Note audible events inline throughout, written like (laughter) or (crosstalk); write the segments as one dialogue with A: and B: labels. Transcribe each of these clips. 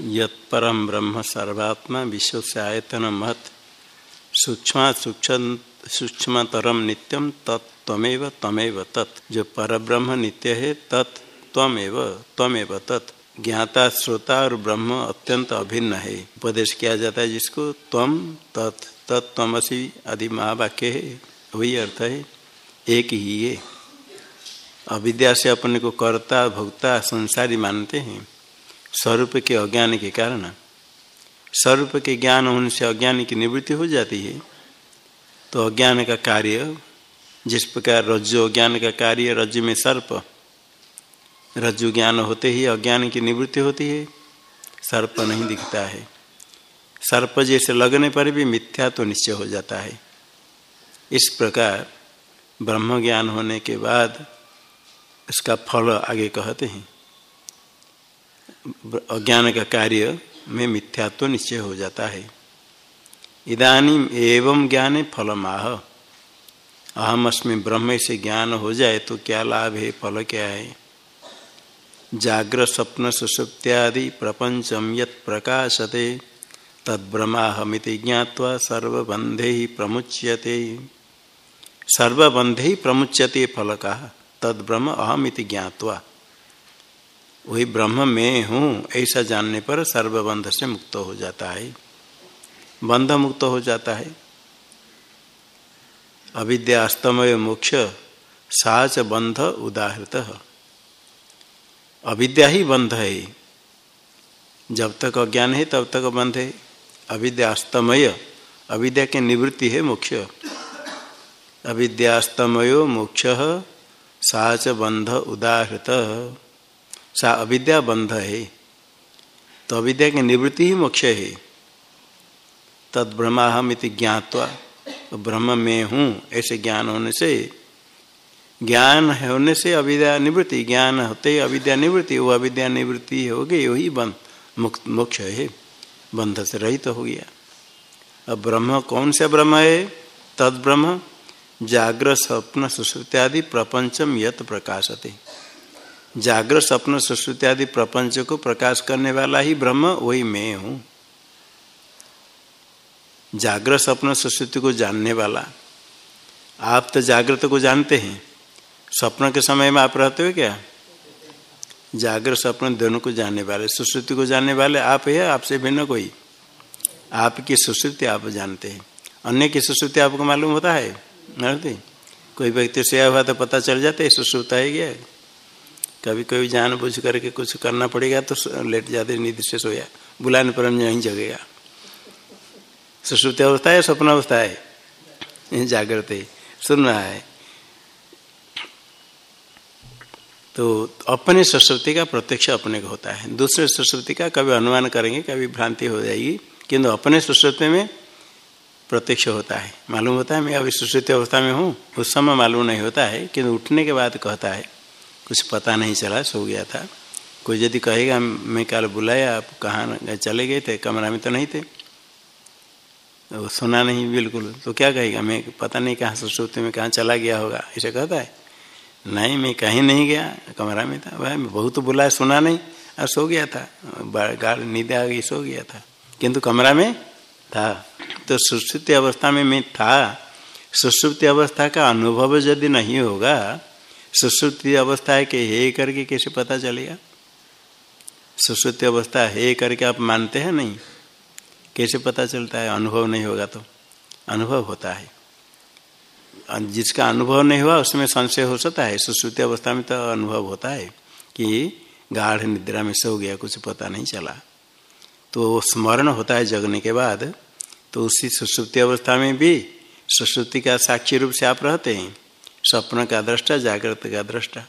A: यत्परम ब्रह्म सर्वात्मा विश्व से आयतन महत सूक्ष्म सूक्ष्म सूक्ष्मतरम नित्यम तत्व तमेव तत्। जो पर ब्रह्म नित्य है, तत् त्वमेव त्वमेव तत्। ज्ञाता, श्रोता और ब्रह्म अत्यंत अभिन्न है। उपदेश किया जाता है जिसको तम तत् तत्वसी आदि महावाक्य है। वही अर्थ है, एक ही है। अविद्या से अपने को कर्ता, भोक्ता, संसारी मानते हैं। स्वरूप के अज्ञान के कारण। स्वरूप के ज्ञान होने से अज्ञान की निवृत्ति हो जाती है। तो अज्ञान का कार्य, जिस प्रकार रज्जु अज्ञान का कार्य, रज्जु में सर्प, रज्जु ज्ञान होते ही अज्ञान की निवृत्ति होती है। सर्प नहीं दिखता है। सर्प जैसे लगने पर भी मिथ्या तो निश्चय हो जाता है। इस प्रकार ब्रह्म ज्ञान होने के बाद इसका फल आगे कहते हैं। अज्ञान का कार्य में मिथ्यात्व निश्चय हो जाता है। इदानी एवं ज्ञान फलमाह। अहम अस्मि ब्रह्म से ज्ञान हो जाए तो क्या लाभ है, फल क्या है? जाग्र स्वप्न सुसुप्त्यादि प्रपंचम यत प्रकाशते तद्ब्रह्माहमिति ज्ञावा सर्वबंधे ही प्रमुच्यते। सर्वबंधे ही प्रमुच्यते फल का तद्ब्रह्म अहमिति ज्ञावा वही ब्रह्म में हूँ, ऐसा जानने पर सर्वबंध से मुक्त हो जाता है। बंध मुक्त हो जाता है। अविद्यास्तमय मोक्ष, साच बंध उदाहृत। अविद्या ही बंध है। जब तक अज्ञान है, तब तक बंध है। अविद्यास्तमय, अविद्या की निवृत्ति है मोक्ष। अविद्यास्तमयो मोक्ष, साच बंध उदाहृत। सा अविद्या बंध है तो अविद्या की निवृत्ति ही मोक्ष है। तद ब्रह्माहम इति ज्ञातवा तो ब्रह्म में हूँ, ऐसे ज्ञान होने से। ज्ञान होने से अविद्या निवृत्ति, ज्ञान होते अविद्या निवृत्ति, वो अविद्या निवृत्ति हो गई, वही बंध, मुक्त, मोक्ष है, बंध से रहित तो हो गया। अब ब्रह्म कौन सा ब्रह्म है? तद ब्रह्म जागृत स्वप्न, सुश्रुत्यादि, प्रपंचम, यत प्रकाशते। जागृत स्वप्न सुश्रुति आदि प्रपंच को प्रकाश करने वाला ही ब्रह्म, वही मैं हूँ। जागृत स्वप्न सुश्रुति को जानने वाला। आप तो जागृत को जानते हैं। स्वप्न के समय में आप रहते हो क्या? जागृत स्वप्न दोनों को जानने वाले। सुश्रुति को जानने वाले आप है आपसे भिन्न कोई? आपकी सुश्रुति आप जानते हैं। अन्य की सुश्रुति आपको मालूम होता है? कोई व्यक्ति सोया हुआ तो पता चल जाता है, सुश्रुता है क्या? कभी कभी जान बुझ करके कुछ करना पड़ेगा तो लेट जाते नींद से सोया। बुलाने पर नहीं जगेगा। सुश्रुति अवस्था है, स्वप्न अवस्था है? जागृत है, सुन रहा है। तो अपने सरस्वती का प्रत्यक्ष अपने को होता है। दूसरे सरस्वती का कभी अनुमान करेंगे, कभी भ्रांति हो जाएगी, किंतु अपने सरस्वती में प्रत्यक्ष होता है। मालूम होता है, मैं अभी सुश्रुति अवस्था में हूँ, उस समय मालूम नहीं होता है, किंतु उठने के बाद कहता है कुछ पता नहीं चला, सो गया था। कोई यदि कहेगा, मैं कल बुलाया, आप कहाँ चले गए थे, कमरा में तो नहीं थे। तो सुना नहीं बिल्कुल। तो क्या कहेगा, मैं पता नहीं कहाँ सुश्रुति में कहाँ चला गया होगा? ऐसे कहता है। नहीं, मैं कहीं नहीं गया, कमरा में था। भाई बहुत बुलाया, सुना नहीं, और सो गया था। गाड़ नींद आ गई, सो गया था। किंतु कमरा में था। तो सुश्रुति अवस्था में मैं था। सुश्रुति अवस्था का अनुभव यदि नहीं होगा सुश्रुति अवस्था है कि हे करके कैसे पता चलेगा? सुश्रुति अवस्था हे करके आप मानते हैं नहीं? कैसे पता चलता है? अनुभव नहीं होगा तो। अनुभव होता है। जिसका अनुभव नहीं हुआ, उसमें संशय हो सकता है। सुश्रुति अवस्था में तो अनुभव होता है कि गाढ़ निद्रा में सो गया, कुछ पता नहीं चला। तो स्मरण होता है जगने के बाद तो उसी सुश्रुति अवस्था में भी सुश्रुति का साक्षी रूप से आप रहते हैं। स्वप्न का दृष्टा, जागृत का दृष्टा।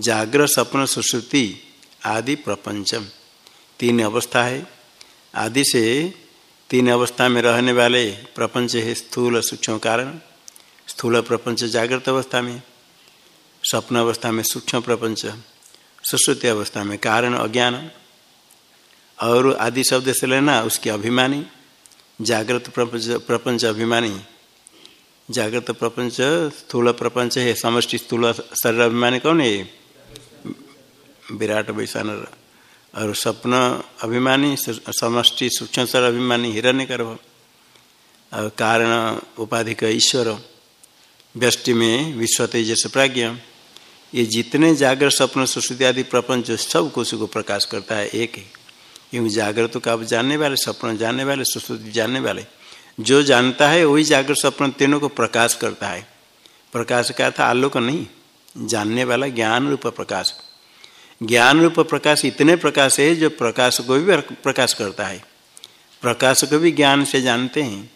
A: जागृत स्वप्न सुश्रुति आदि प्रपंचम। तीन अवस्था है। आदि से तीन अवस्था में रहने वाले प्रपंच है स्थूल सूक्ष्म कारण। स्थूल प्रपंच जागृत अवस्था में। स्वप्न अवस्था में सूक्ष्म प्रपंच। सुश्रुति अवस्था में कारण, अज्ञान। और आदि शब्द से लेना उसकी अभिमानी। जागृत प्रपंच प्रपंच अभिमानी। जागृत प्रपंच स्थूल प्रपंच है समष्टि स्थूल शरीर अभिमानी कौन है विराट वैशान और स्वप्न अभिमानी समष्टि सूक्ष्म सर अभिमानी हिरण्य गर्भ और कारण उपाधि का ईश्वर व्यष्टि में विश्व तेजस प्राज्ञ ये जितने जागृत स्वप्न सुश्रुति आदि प्रपंच सब कुछ को प्रकाश करता है एक ही क्योंकि जागृत को आप जानने वाले स्वप्न जानने वाले सुश्रुति जानने वाले जो जानता है वही जागृत स्वप्न तीनों को प्रकाश करता है। प्रकाश का था आलोक नहीं, जानने वाला ज्ञान रूप प्रकाश। ज्ञान रूप प्रकाश इतने प्रकाश है जो प्रकाश को भी प्रकाश करता है। प्रकाश को भी ज्ञान से जानते हैं।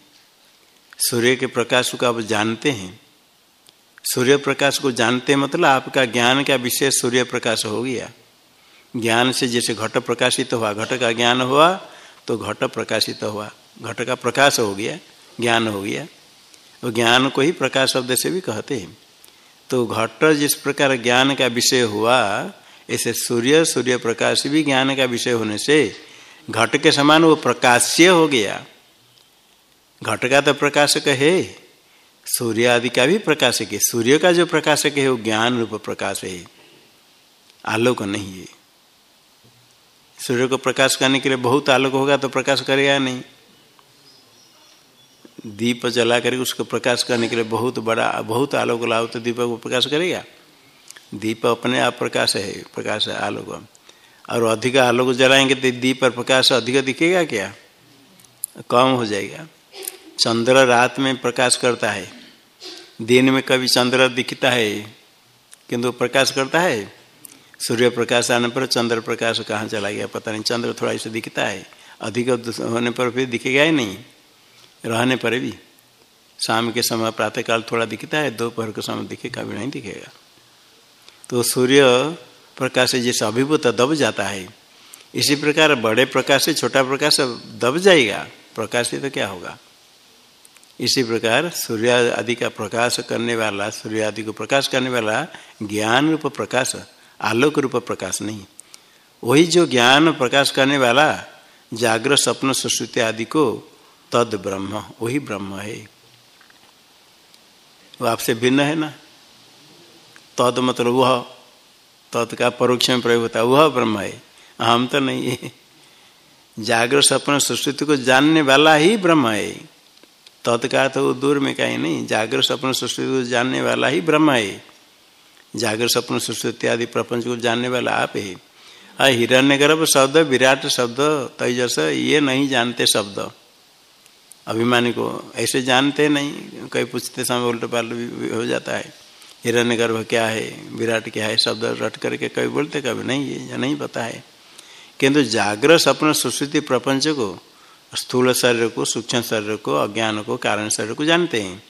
A: सूर्य के प्रकाश को आप जानते हैं। सूर्य प्रकाश को जानते मतलब आपका ज्ञान का विषय सूर्य प्रकाश हो गया। ज्ञान से जैसे घट प्रकाशित तो हुआ, घट का ज्ञान हुआ तो घट प्रकाशित तो हुआ। घट का प्रकाश हो गया, ज्ञान हो गया। वो ज्ञान को ही प्रकाश शब्द से भी कहते हैं। तो घट जिस प्रकार ज्ञान का विषय हुआ, ऐसे सूर्य सूर्य प्रकाश भी ज्ञान का विषय होने से घट के समान वो प्रकाश्य हो गया। घट का तो प्रकाशक है, सूर्य आदि का भी प्रकाशक है। सूर्य का जो प्रकाशक है, वो ज्ञान रूप प्रकाश है। आलोक नहीं है। सूर्य को प्रकाश करने के लिए बहुत आलोक होगा तो प्रकाश करेगा नहीं। दीप जला करके उसको प्रकाश करने के लिए बहुत बड़ा, बहुत आलोक लाओ तो दीपक को प्रकाश करेगा? दीप अपने आप प्रकाश है प्रकाश है आलोक। और अधिक आलोक जलाएँगे तो दीप पर प्रकाश अधिक दिखेगा क्या? कम हो जाएगा। चंद्र रात में प्रकाश करता है, दिन में कभी चंद्र दिखता है, किंतु प्रकाश करता है? सूर्य प्रकाश आने पर चंद्र प्रकाश कहाँ चला गया? पता नहीं, चंद्र थोड़ा ऐसे दिखता है, अधिक होने पर फिर दिखेगा ही नहीं। रहने पर भी शाम के समय प्रातःकाल थोड़ा दिखता है, दोपहर के समय दिखे, कभी नहीं दिखेगा। तो सूर्य प्रकाश से जैसे अभिभूत दब जाता है, इसी प्रकार बड़े प्रकाश से छोटा प्रकाश दब जाएगा प्रकाश से तो क्या होगा? इसी प्रकार सूर्य आदि का प्रकाश करने वाला सूर्य आदि को प्रकाश करने वाला ज्ञान रूप प्रकाश, आलोक रूप प्रकाश नहीं। वही जो ज्ञान प्रकाश करने वाला, जागृत, स्वप्न, सुश्रुति आदि को तद ब्रह्म, वही ब्रह्म है। वो आपसे भिन्न है ना? तद मतलब वह, तद का परोक्ष में प्रयोग होता है, वह ब्रह्म है। हम तो नहीं है। जागृत स्वप्न सुश्रुति को जानने वाला ही ब्रह्म है। तत्का तो दूर में कहीं नहीं, जागृत स्वप्न सुश्रुति को जानने वाला ही ब्रह्म है। जागृत स्वप्न सुश्रुति आदि प्रपंच को जानने वाला आप हाँ। हिरण्य गर्भ शब्द, विराट शब्द, तेजस, ये नहीं जानते शब्द। अभिमानी को ऐसे जानते नहीं, कई पूछते समय उल्टे पाल हो जाता है। हिरण्य गर्भ क्या है? विराट क्या है? शब्द रट करके कभी बोलते कभी नहीं, या नहीं पता है। किंतु जागृत स्वप्न सुश्रुति प्रपंच को, स्थूल शरीर को, सूक्ष्म शरीर को, अज्ञान को, कारण शरीर को जानते हैं।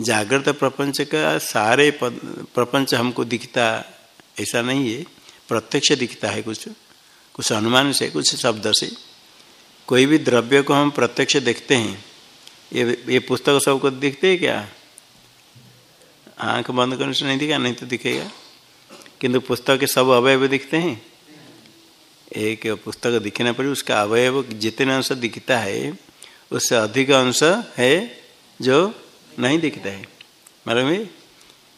A: जागृत प्रपंच का सारे प्रपंच हमको दिखता ऐसा नहीं है। प्रत्यक्ष दिखता है कुछ कुछ अनुमान से, कुछ शब्द से। कोई भी द्रव्य को हम प्रत्यक्ष देखते हैं, ये ये पुस्तक सबको दिखते है क्या? आँख बंद करने से नहीं दिखा, नहीं तो दिखेगा। किंतु पुस्तक के सब अवयव दिखते हैं। एक पुस्तक दिखने पर उसका अवयव जितने अंश दिखता है, उससे अधिक अंश है जो नहीं दिखता है। मालूम है?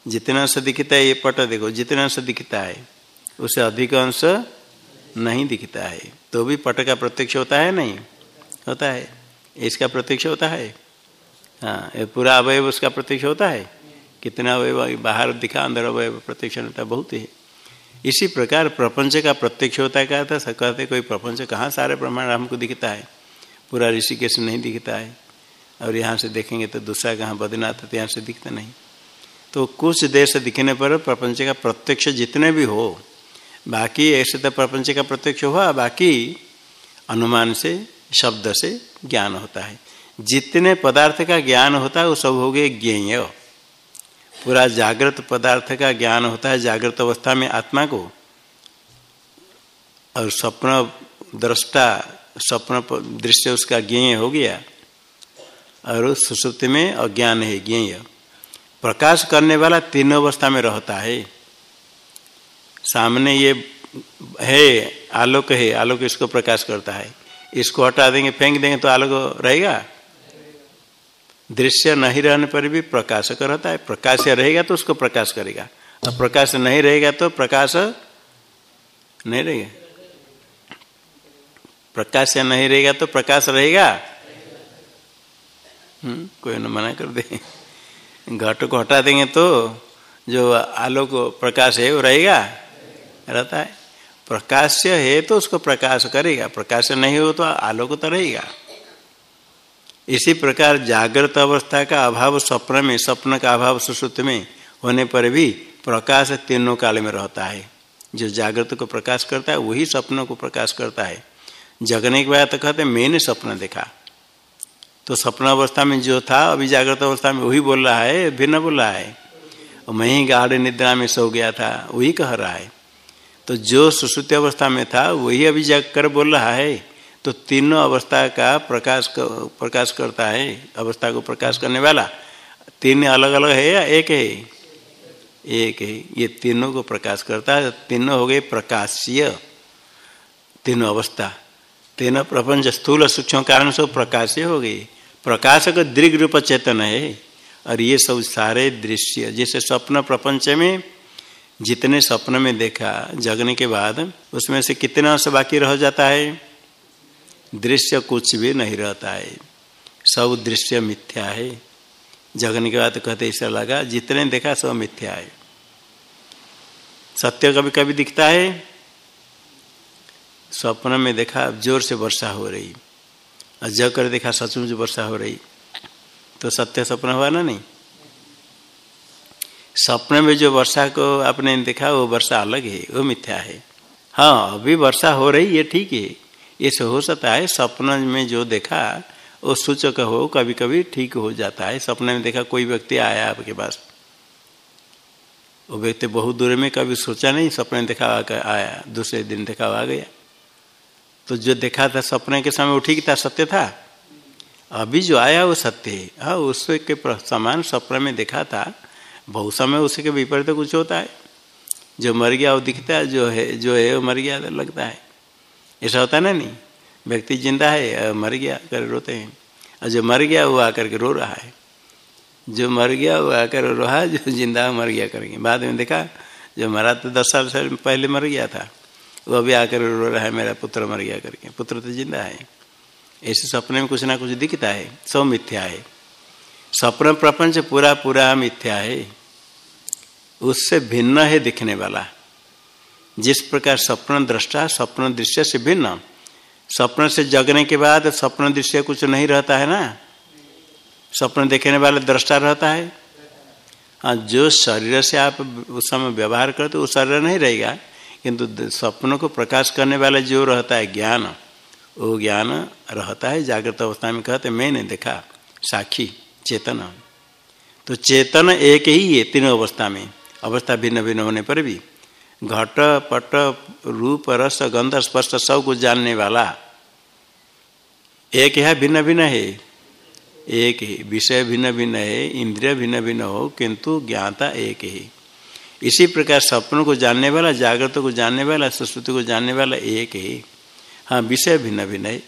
A: जितना अंश दिखता है, ये पट देखो, जितना अंश दिखता है, उससे अधिक अंश नहीं दिखता है। तो भी पट का प्रत्यक्ष होता है नहीं? होता है। इसका प्रत्यक्ष होता है? हाँ पूरा अवयव उसका प्रत्यक्ष होता है? कितना अवयव बाहर दिखा, अंदर अवयव प्रत्यक्ष होता, बहुत ही। इसी प्रकार प्रपंच का प्रत्यक्ष होता है क्या था कहते कोई प्रपंच कहाँ सारे प्रमाण हमको दिखता है? पूरा ऋषिकेश नहीं दिखता है। और यहाँ से देखेंगे तो दूसरा कहाँ, बद्रीनाथ तो यहाँ से दिखता नहीं। तो कुछ से दिखने पर प्रपंच का प्रत्यक्ष जितने भी हो बाकी ऐसे तो प्रपंच का प्रत्यक्ष हुआ, बाकी अनुमान से, शब्द से ज्ञान होता है। जितने पदार्थ का ज्ञान होता है, वो सब हो गए ज्ञेय। पूरा जागृत पदार्थ का ज्ञान होता है, जागृत अवस्था में आत्मा को। और स्वप्न, दृष्टा, स्वप्न दृश्य उसका ज्ञेय हो गया। और सुसुप्ति में अज्ञान है, ज्ञेय। प्रकाश करने वाला तीनों अवस्था में रहता है। सामने ये है आलोक है आलोक इसको प्रकाश करता है। इसको हटा देंगे फेंक देंगे तो आलोक रहेगा? दृश्य नहीं रहने पर भी प्रकाश रहता है। प्रकाश रहेगा तो उसको प्रकाश करेगा। और प्रकाश नहीं रहेगा तो प्रकाश नहीं रहेगा। प्रकाश नहीं रहेगा तो प्रकाश रहेगा? हम्म, कोई ना मना कर दे। घट को हटा देंगे तो जो आलोक प्रकाश है वो रहेगा? रहता है। प्रकाश्य है तो उसको प्रकाश करेगा। प्रकाश नहीं हो तो आलोक तो रहेगा। इसी प्रकार जागृत अवस्था का अभाव स्वप्न में, स्वप्न का अभाव सुश्रुत में होने पर भी प्रकाश तीनों काल में रहता है। जो जागृत को प्रकाश करता है, वही स्वप्न को प्रकाश करता है। जगने के बाद तो कहते मैंने स्वप्न देखा। तो स्वप्न अवस्था में जो था, अभी जागृत अवस्था में वही बोल रहा है, भिन्न बोल रहा है। और मैं ही गाढ़ निद्रा में सो गया था, वही कह रहा है। तो जो सुश्रुति अवस्था में था वही अभी जग कर बोल रहा है। तो तीनों अवस्था का प्रकाश कर, प्रकाश करता है अवस्था को प्रकाश करने वाला। तीन अलग अलग है या एक है? एक है। ये तीनों को प्रकाश करता है। तीनों हो गए प्रकाशीय। तीनों अवस्था। तीनों प्रपंच स्थूल सूक्ष्म कारण सब प्रकाशीय हो गई प्रकाशक दीर्घ रूप चेतन है। और ये सब सारे दृश्य जैसे स्वप्न प्रपंच में जितने स्वप्न में देखा, जगने के बाद, उसमें से कितना अंश बाकी रह जाता है? दृश्य कुछ भी नहीं रहता है। सब दृश्य मिथ्या है। जगने के बाद कहते, ऐसा लगा, जितने देखा, सब मिथ्या है। सत्य कभी कभी दिखता है। स्वप्न में देखा, ज़ोर से वर्षा हो रही। और जग कर देखा, सचमुच वर्षा हो रही। तो सत्य स्वप्न हुआ ना नहीं? स्वप्न में जो वर्षा को आपने देखा, वो वर्षा अलग है, वो मिथ्या है। हाँ अभी वर्षा हो रही है, ठीक है। ये हो सकता है स्वप्न में जो देखा, वो सूचक हो कभी कभी ठीक हो जाता है। सपने में देखा, कोई व्यक्ति आया आपके पास। वो व्यक्ति बहुत दूर में कभी सोचा नहीं, सपने देखा आया, दूसरे दिन देखा आ गया। तो जो देखा था, सपने के समय वो ठीक था, सत्य था? अभी जो आया, वो सत्य है। हाँ उसके समान सपने में देखा था बहुत समय उसके विपरीत तो कुछ होता है। जो मर गया वो दिखता है, जो है जो है वो मर गया लगता है। ऐसा होता ना नहीं? व्यक्ति ज़िंदा है मर गया, कर रोते हैं। और जो मर गया, वो आकर के रो रहा है। जो मर गया, वो आकर रहा जो ज़िंदा मर गया करेंगे। बाद में देखा, जो मरा तो दस साल से पहले मर गया था, वो अभी आकर रो रहा है, मेरा पुत्र मर गया करके। पुत्र तो ज़िंदा है। ऐसे सपने में कुछ ना कुछ दिखता है सब मिथ्या है। स्वप्न प्रपंच पूरा पूरा मिथ्या है। उससे भिन्न है दिखने वाला। जिस प्रकार स्वप्न दृष्टा, स्वप्न दृश्य से भिन्न। स्वप्न से जगने के बाद स्वप्न दृश्य कुछ नहीं रहता है ना? स्वप्न देखने वाला दृष्टा रहता है। हाँ जो शरीर से आप उस समय व्यवहार करते वो शरीर नहीं रहेगा। किंतु स्वप्न को प्रकाश करने वाला जो रहता है ज्ञान, वो ज्ञान रहता है। जागृत अवस्था में कहते मैंने देखा साक्षी चेतन। तो चेतन एक ही है तीनों अवस्था में। अवस्था भिन्न भिन्न होने पर भी घट, पट, रूप, रस, गंध, स्पर्श सब कुछ जानने वाला एक है भिन्न भिन्न है। एक ही, विषय भिन्न भिन्न है, इंद्रिय भिन्न भिन्न हो, किंतु ज्ञाता एक ही। इसी प्रकार सपनों को जानने वाला, जागृत को जानने वाला, सुश्रुति को जानने वाला एक ही। हाँ विषय भिन्न भिन्न है।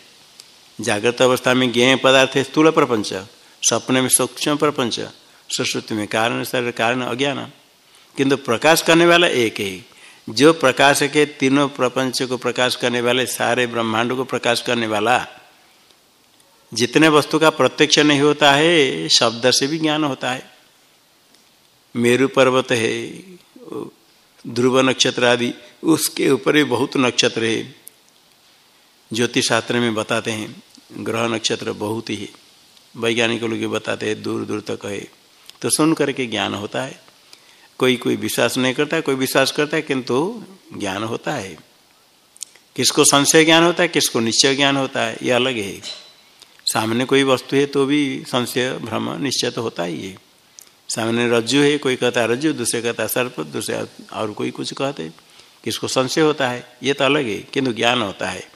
A: जागृत अवस्था में ज्ञ पदार्थ है स्थूल प्रपंच, सपने में सूक्ष्म प्रपंच, सुश्रुति में कारण, शरीर कारण, अज्ञान। किंतु प्रकाश करने वाला एक ही। जो प्रकाश के तीनों प्रपंच को प्रकाश करने वाले, सारे ब्रह्मांड को प्रकाश करने वाला, जितने वस्तु का प्रत्यक्ष नहीं होता है, शब्द से भी ज्ञान होता है। मेरु पर्वत है, ध्रुव नक्षत्र आदि, उसके ऊपर भी बहुत नक्षत्र है। ज्योतिष शास्त्र में बताते हैं, ग्रह नक्षत्र बहुत ही वैज्ञानिक लोग बताते हैं दूर दूर तक है। तो सुन करके ज्ञान होता है। कोई कोई विश्वास नहीं करता, कोई विश्वास करता है, किंतु ज्ञान होता है। किसको संशय ज्ञान होता है, किसको निश्चय ज्ञान होता है, ये अलग है। सामने कोई वस्तु है तो भी संशय, भ्रम निश्चय तो होता ही है। सामने रज्जु है, कोई कहता है रज्जु, दूसरे कहता है सर्प, दूसरे और कोई कुछ कहते किसको संशय होता है, ये तो अलग है, किंतु ज्ञान होता है।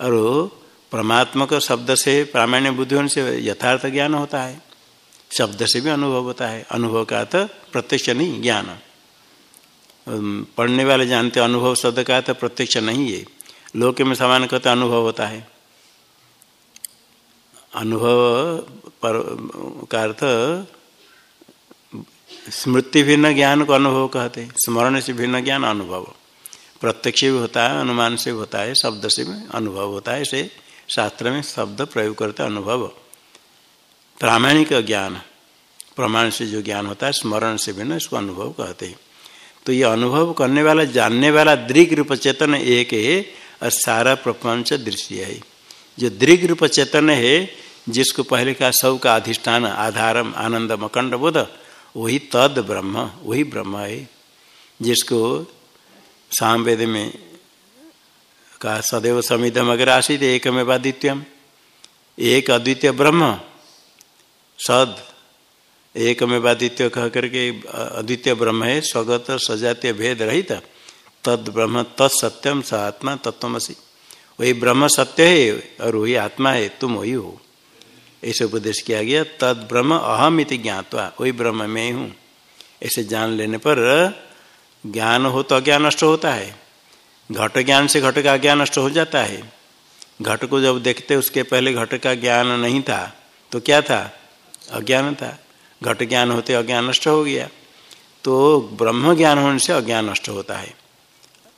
A: और परमात्मक शब्द से, प्रामाण्य बुद्धि से यथार्थ ज्ञान होता है। शब्द से भी अनुभव होता है। अनुभव का तो प्रत्यक्ष नहीं, ज्ञान। पढ़ने वाले जानते अनुभव शब्द का तो प्रत्यक्ष नहीं है। लोक में समान कहते अनुभव होता है। अनुभव पर, का अर्थ स्मृति भिन्न ज्ञान को अनुभव कहते स्मरण से भिन्न ज्ञान अनुभव। प्रत्यक्ष भी होता है, अनुमान से भी होता है, शब्द से भी अनुभव होता है। इसे शास्त्र में शब्द प्रयोग करते अनुभव। प्रामाणिक ज्ञान, प्रमाण से जो ज्ञान होता है, स्मरण से भी ना इसको अनुभव कहते हैं। तो ये अनुभव करने वाला, जानने वाला दृग रूप चेतन एक है और सारा प्रपंच दृश्य है। जो दृग रूप चेतन है, जिसको पहले का सब का अधिष्ठान, आधारम, आनंद मकंड बोध, वही तद ब्रह्म, वही ब्रह्म है। जिसको सामवेद में का सदैव समिधम अगर आशित एक में बादित्यम एक अद्वितीय ब्रह्म सद एक में बादित्य कह करके अद्वितीय ब्रह्म है, स्वगत सजातीय भेद रहित, तद ब्रह्म तत्सत्यम स आत्मा तत्वसी वही ब्रह्म सत्य है और वही आत्मा है, तुम वही हो। ऐसे उपदेश किया गया, तद ब्रह्म अहम इति ज्ञातवा, वही ब्रह्म में हूँ। ऐसे जान लेने पर, ज्ञान हो तो अज्ञान नष्ट होता है, घट ज्ञान से घट का ज्ञान नष्ट हो जाता है। घट को जब देखते, उसके पहले घट का ज्ञान नहीं था तो क्या था? अज्ञान था। घट ज्ञान होते अज्ञान नष्ट हो गया। तो ब्रह्म ज्ञान होने से अज्ञान नष्ट होता है।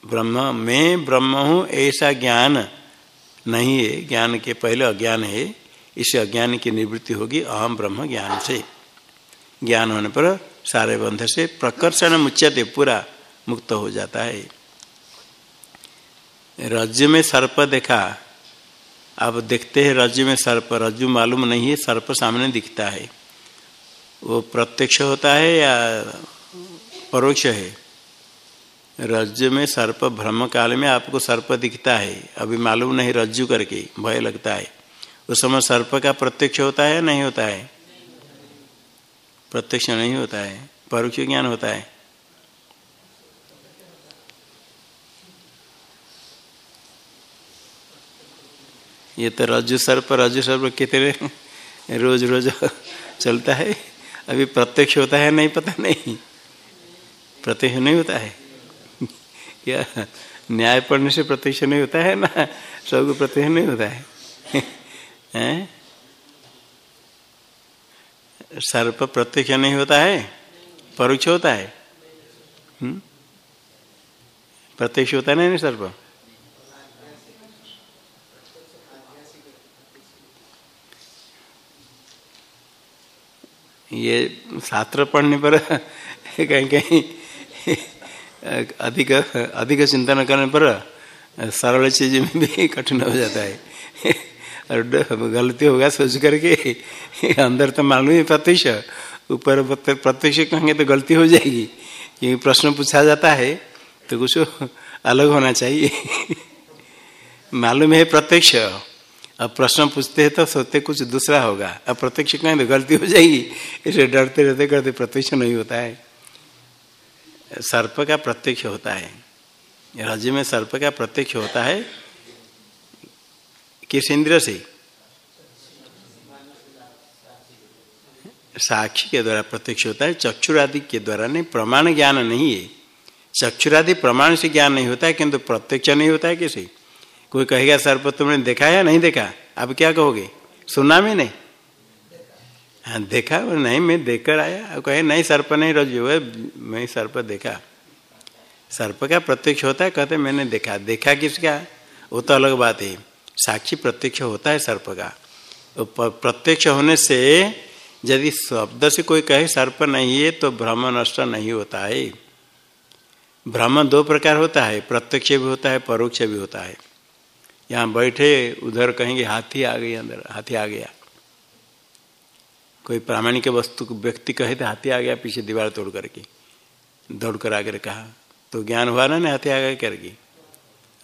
A: ब्रह्म, मैं ब्रह्म हूँ, ऐसा ज्ञान नहीं है। ज्ञान के पहले अज्ञान है। इस अज्ञान की निवृत्ति होगी अहम ब्रह्म ज्ञान से। ज्ञान होने पर सारे बंध से प्रकर्षण मुच्यते, पूरा मुक्त हो जाता है। रज्जु में सर्प देखा आप देखते हैं रज्जु में सर्प रज्जु मालूम नहीं है सर्प सामने दिखता है। वो प्रत्यक्ष होता है या परोक्ष है? रज्जु में सर्प भ्रम काल में आपको सर्प दिखता है। अभी मालूम नहीं रज्जु करके, भय लगता है। उस समय सर्प का प्रत्यक्ष होता है नहीं होता है? प्रत्यक्ष नहीं होता है, परोक्ष ज्ञान होता है। ये तो रज्जु सर्प रज्जु सर्प कितने (laughs) रोज रोज चलता है। अभी प्रत्यक्ष होता है नहीं पता नहीं। प्रत्यक्ष नहीं होता है। (laughs) क्या? न्याय पढ़ने से प्रत्यक्ष नहीं होता है ना? सबको प्रत्यक्ष नहीं होता है। (laughs) सर्प प्रत्यक्ष नहीं होता है, परोक्ष होता है। हम्म? प्रत्यक्ष होता है नहीं सर्प ये शास्त्र पढ़ने पर (laughs) कहीं कहीं अधिक अधिक चिंतन करने पर सरल चीज़ में भी (laughs) कठिन हो जाता है। (laughs) और गलती होगा सोच करके अंदर तो मालूम ही प्रत्यक्ष ऊपर प्रत्यक्ष कहेंगे तो गलती हो जाएगी। क्योंकि प्रश्न पूछा जाता है तो कुछ अलग होना चाहिए। मालूम है प्रत्यक्ष। अब प्रश्न पूछते हैं तो सोचते कुछ दूसरा होगा। अब प्रत्यक्ष कहें तो गलती हो जाएगी। इसे डरते रहते करते प्रत्यक्ष नहीं होता है। सर्प का प्रत्यक्ष होता है। राज्य में सर्प का प्रत्यक्ष होता है। किस इंद्र से? साक्षी के द्वारा प्रत्यक्ष होता है। चक्षुरादि के द्वारा नहीं, प्रमाण ज्ञान नहीं है। चक्षुरादि प्रमाण से ज्ञान नहीं होता है, किंतु प्रत्यक्ष नहीं होता है किसी? कोई कहेगा सर्प तुमने देखा या नहीं देखा? अब क्या कहोगे? सुना में नहीं? हाँ देखा, वो नहीं, मैं देखकर आया। कहे, नहीं सर्प नहीं, रजू है, मैं सर्प देखा। सर्प का प्रत्यक्ष होता है? कहते, मैंने देखा। देखा किसका? वो तो अलग बात है। साक्षी प्रत्यक्ष होता है सर्प का। तो प्रत्यक्ष होने से यदि शब्द से कोई कहे सर्प नहीं है तो भ्रम नष्ट नहीं होता है। भ्रम दो प्रकार होता है। प्रत्यक्ष भी होता है, परोक्ष भी होता है। यहाँ बैठे, उधर कहेंगे, हाथी आ गई अंदर, हाथी आ गया। कोई प्रामाणिक वस्तु व्यक्ति कहे तो हाथी आ गया, पीछे दीवार तोड़ करके। दौड़ कर आकर कहा तो ज्ञान हुआ ना हाथी आ गया करके?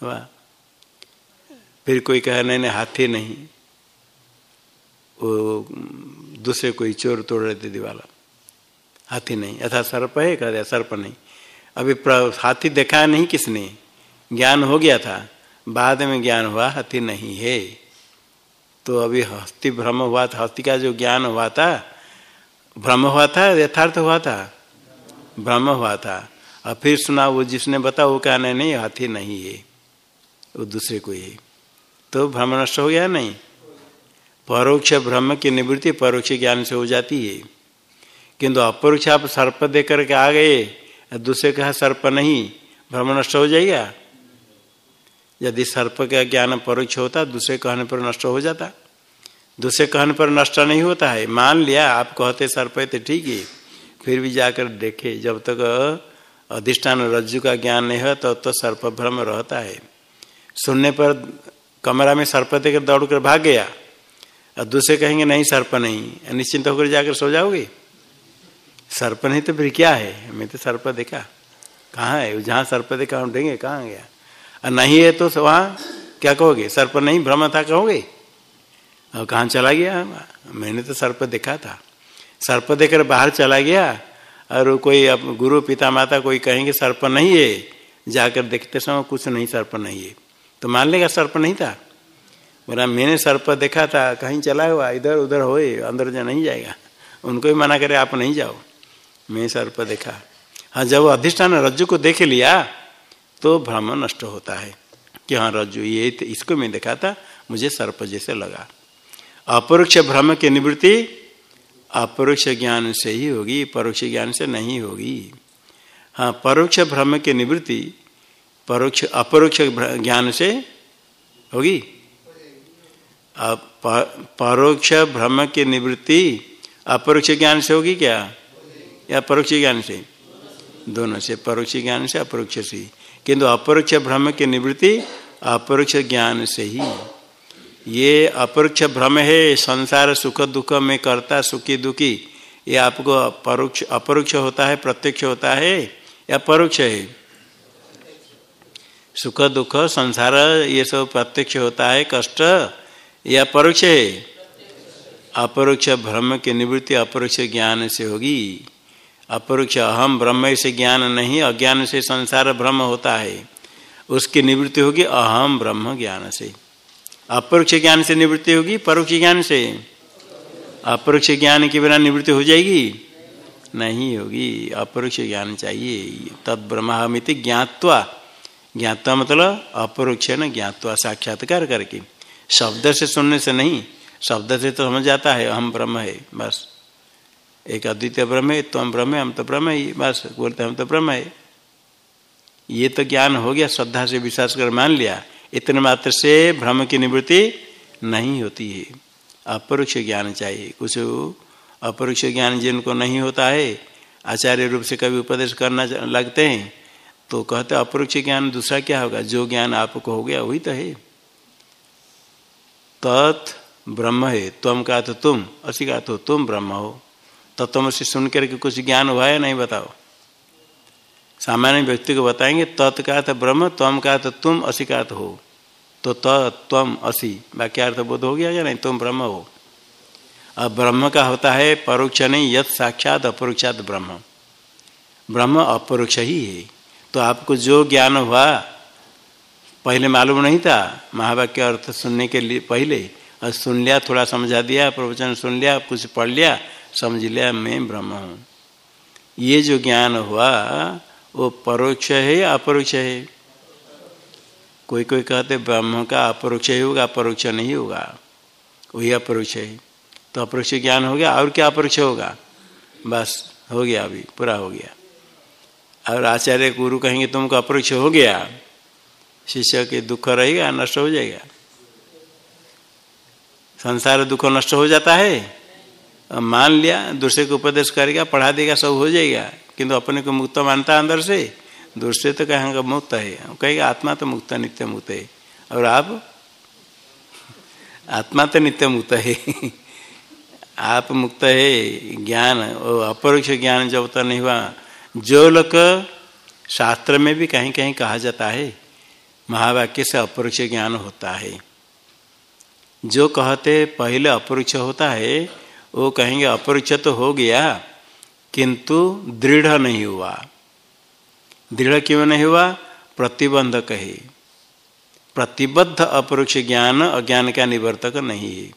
A: हुआ। फिर कोई कहा, नहीं नहीं, हाथी नहीं। वो दूसरे कोई चोर तोड़ रहे थे दीवार। हाथी नहीं। अथा सर्प है, कह दिया सर्प नहीं। अभी हाथी देखा नहीं किसने? ज्ञान हो गया था। बाद में ज्ञान हुआ हाथी नहीं है। तो अभी हस्ती भ्रम हुआ था। हस्ती का जो ज्ञान हुआ था, भ्रम हुआ था, यथार्थ हुआ था? भ्रम हुआ था। और फिर सुना, वो जिसने बता वो कहने, नहीं हाथी नहीं है। वो दूसरे को ही। तो भ्रम नष्ट हो गया नहीं? परोक्ष ब्रह्म की निवृत्ति परोक्ष ज्ञान से हो जाती है। किंतु अपरोक्ष आप सर्प दे करके आ गए, दूसरे कहा सर्प नहीं, भ्रम नष्ट हो जाएगा? यदि सर्प का ज्ञान परोक्ष होता दूसरे कहने पर नष्ट हो जाता। दूसरे कहने पर नष्ट नहीं होता है। मान लिया आप कहते सर्प है तो ठीक है। फिर भी जाकर देखे जब तक अधिष्ठान रज्जु का ज्ञान नहीं है तो, तो सर्प भ्रम रहता है। सुनने पर कमरा में सर्प देकर दौड़ कर भाग गया। और दूसरे कहेंगे नहीं सर्प नहीं। निश्चिंत होकर जाकर सो जाओगे। सर्प नहीं तो फिर क्या है? मैं तो सर्प देखा। कहाँ है? जहाँ सर्प देखा हम देंगे कहाँ गया? और नहीं है तो वहाँ क्या कहोगे? सर्प नहीं भ्रम था कहोगे? और कहाँ चला गया? मैंने तो सर्प देखा था। सर्प देखकर बाहर चला गया और कोई अब गुरु पिता माता कोई कहेंगे सर्प नहीं है। जाकर देखते समय कुछ नहीं सर्प नहीं है। तो मान लेगा सर्प नहीं था? बोला, मैंने सर्प देखा था, कहीं चला हुआ, इधर उधर हो अंदर जा, नहीं जाएगा। उनको भी मना करे, आप नहीं जाओ। मैं सर्प देखा। हाँ जब अधिष्ठान रज्जु को देख लिया तो भ्रम नष्ट होता है। कि हाँ रज्जु ये इसको मैं देखा था, मुझे सर्प जैसे लगा। अपरोक्ष भ्रम की निवृत्ति अपरोक्ष ज्ञान से ही होगी, परोक्ष ज्ञान से नहीं होगी। हाँ परोक्ष भ्रम की निवृत्ति परोक्ष, अपरोक्ष ज्ञान से होगी। परोक्ष भ्रम की निवृत्ति अपरोक्ष ज्ञान से होगी क्या? या परोक्ष ज्ञान से? दोनों से, परोक्ष ज्ञान से, अपरोक्ष से। किंतु अपरोक्ष भ्रम की निवृत्ति अपरोक्ष ज्ञान से ही। ये अपरोक्ष भ्रम है, संसार सुख दुख में करता सुखी दुखी, ये आपको परोक्ष, अपरोक्ष होता है, प्रत्यक्ष होता है, या परोक्ष है? सुख दुख, संसार, ये सब प्रत्यक्ष होता है, कष्ट, या परोक्ष है? अपरोक्ष भ्रम की निवृत्ति अपरोक्ष ज्ञान से होगी। अपरोक्ष अहम ब्रह्म से ज्ञान नहीं, अज्ञान से संसार ब्रह्म होता है। उसकी निवृत्ति होगी अहम ब्रह्म ज्ञान से। अपरोक्ष ज्ञान से निवृत्ति होगी, परोक्ष ज्ञान से। अपरोक्ष ज्ञान के बिना निवृत्ति हो जाएगी? नहीं होगी। अपरोक्ष ज्ञान चाहिए। तद ब्रह्मित ज्ञातवा। ज्ञातवा मतलब अपरोक्ष न ज्ञातवा, साक्षात्कार करके। शब्द से सुनने से नहीं। शब्द से तो समझ जाता है हम ब्रह्म है, बस। एक अद्वितीय ब्रह्म है तो हम ब्रह्म हम तो ब्रह्म ही बस बोलते हम तो ब्रह्म है। ये तो ज्ञान हो गया, श्रद्धा से विश्वास कर मान लिया। इतने मात्र से भ्रम की निवृत्ति नहीं होती है। अपरोक्ष ज्ञान चाहिए, कुछ अपरोक्ष ज्ञान जिनको नहीं होता है, आचार्य रूप से कभी उपदेश करना लगते हैं तो कहते अपरोक्ष ज्ञान दूसरा क्या होगा? जो ज्ञान आपको हो गया, वही तो है। तत् ब्रह्म है तुम का तो तुम, असी का तो तुम ब्रह्म हो। तो तुम से सुन करके कुछ ज्ञान हुआ है, नहीं बताओ। सामान्य व्यक्ति को बताएँगे तत् तो ब्रह्म तम का तो तुम असी का तो हो तो तम असी, वाक्यार्थ बोध हो गया या नहीं? तुम ब्रह्म हो। अब ब्रह्म का होता है परोक्ष नहीं यथ साक्षात अपरोक्षात ब्रह्म। ब्रह्म अपरोक्ष ही है। तो आपको जो ज्ञान हुआ, पहले मालूम नहीं था, महावाक्य अर्थ सुनने के लिए पहले, और सुन लिया, थोड़ा समझा दिया, प्रवचन सुन लिया, कुछ पढ़ लिया समझ लिया मैं ब्रह्म हूँ। ये जो ज्ञान हुआ, वो परोक्ष है या अपरोक्ष है? कोई कोई कहते, ब्रह्म का अपरोक्ष ही होगा, अपरोक्ष नहीं होगा। वही अपरोक्ष है। तो अपरोक्ष ज्ञान हो गया, और क्या अपरोक्ष होगा? बस, हो गया अभी, पूरा हो गया। और आचार्य गुरु कहेंगे, तुमको अपरोक्ष हो गया। शिष्य के दुख रहेगा, नष्ट हो जाएगा। संसार दुख नष्ट हो जाता है? मान लिया, दूसरे को उपदेश करेगा पढ़ा देगा, सब हो जाएगा। किंतु अपने को मुक्त मानता अंदर से, दूसरे तो कहेंगे मुक्त है। कहेगा, आत्मा तो मुक्त, नित्य मुक्त है। और आप? आत्मा तो नित्य मुक्त है। आप मुक्त है, ज्ञान और अपरोक्ष ज्ञान जब तक नहीं हुआ, जो लोग शास्त्र में भी कहीं कहीं कहा जाता है, महावाक्य से अपरोक्ष ज्ञान होता है। जो कहते, पहले अपरोक्ष होता है वो कहेंगे अपरोक्ष तो हो गया, किंतु दृढ़ नहीं हुआ। दृढ़ क्यों नहीं हुआ? प्रतिबंधक है प्रतिबद्ध अपरोक्ष ज्ञान, अज्ञान का निवर्तक नहीं है।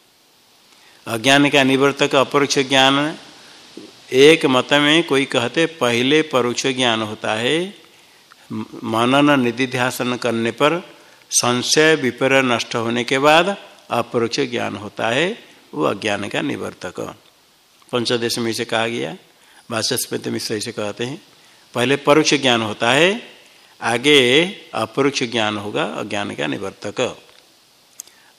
A: अज्ञान का निवर्तक, अपरोक्ष ज्ञान, एक मत में कोई कहते, पहले परोक्ष ज्ञान होता है। मनन निधिध्यासन करने पर संशय विपर नष्ट होने के बाद अपरोक्ष ज्ञान होता है। वो अज्ञान का निवर्तक पंचोदेश में इसे कहा गया भाष्यस्मित मिश्र इसे कहते हैं। पहले परोक्ष ज्ञान होता है, आगे अपरोक्ष ज्ञान होगा, अज्ञान का निवर्तक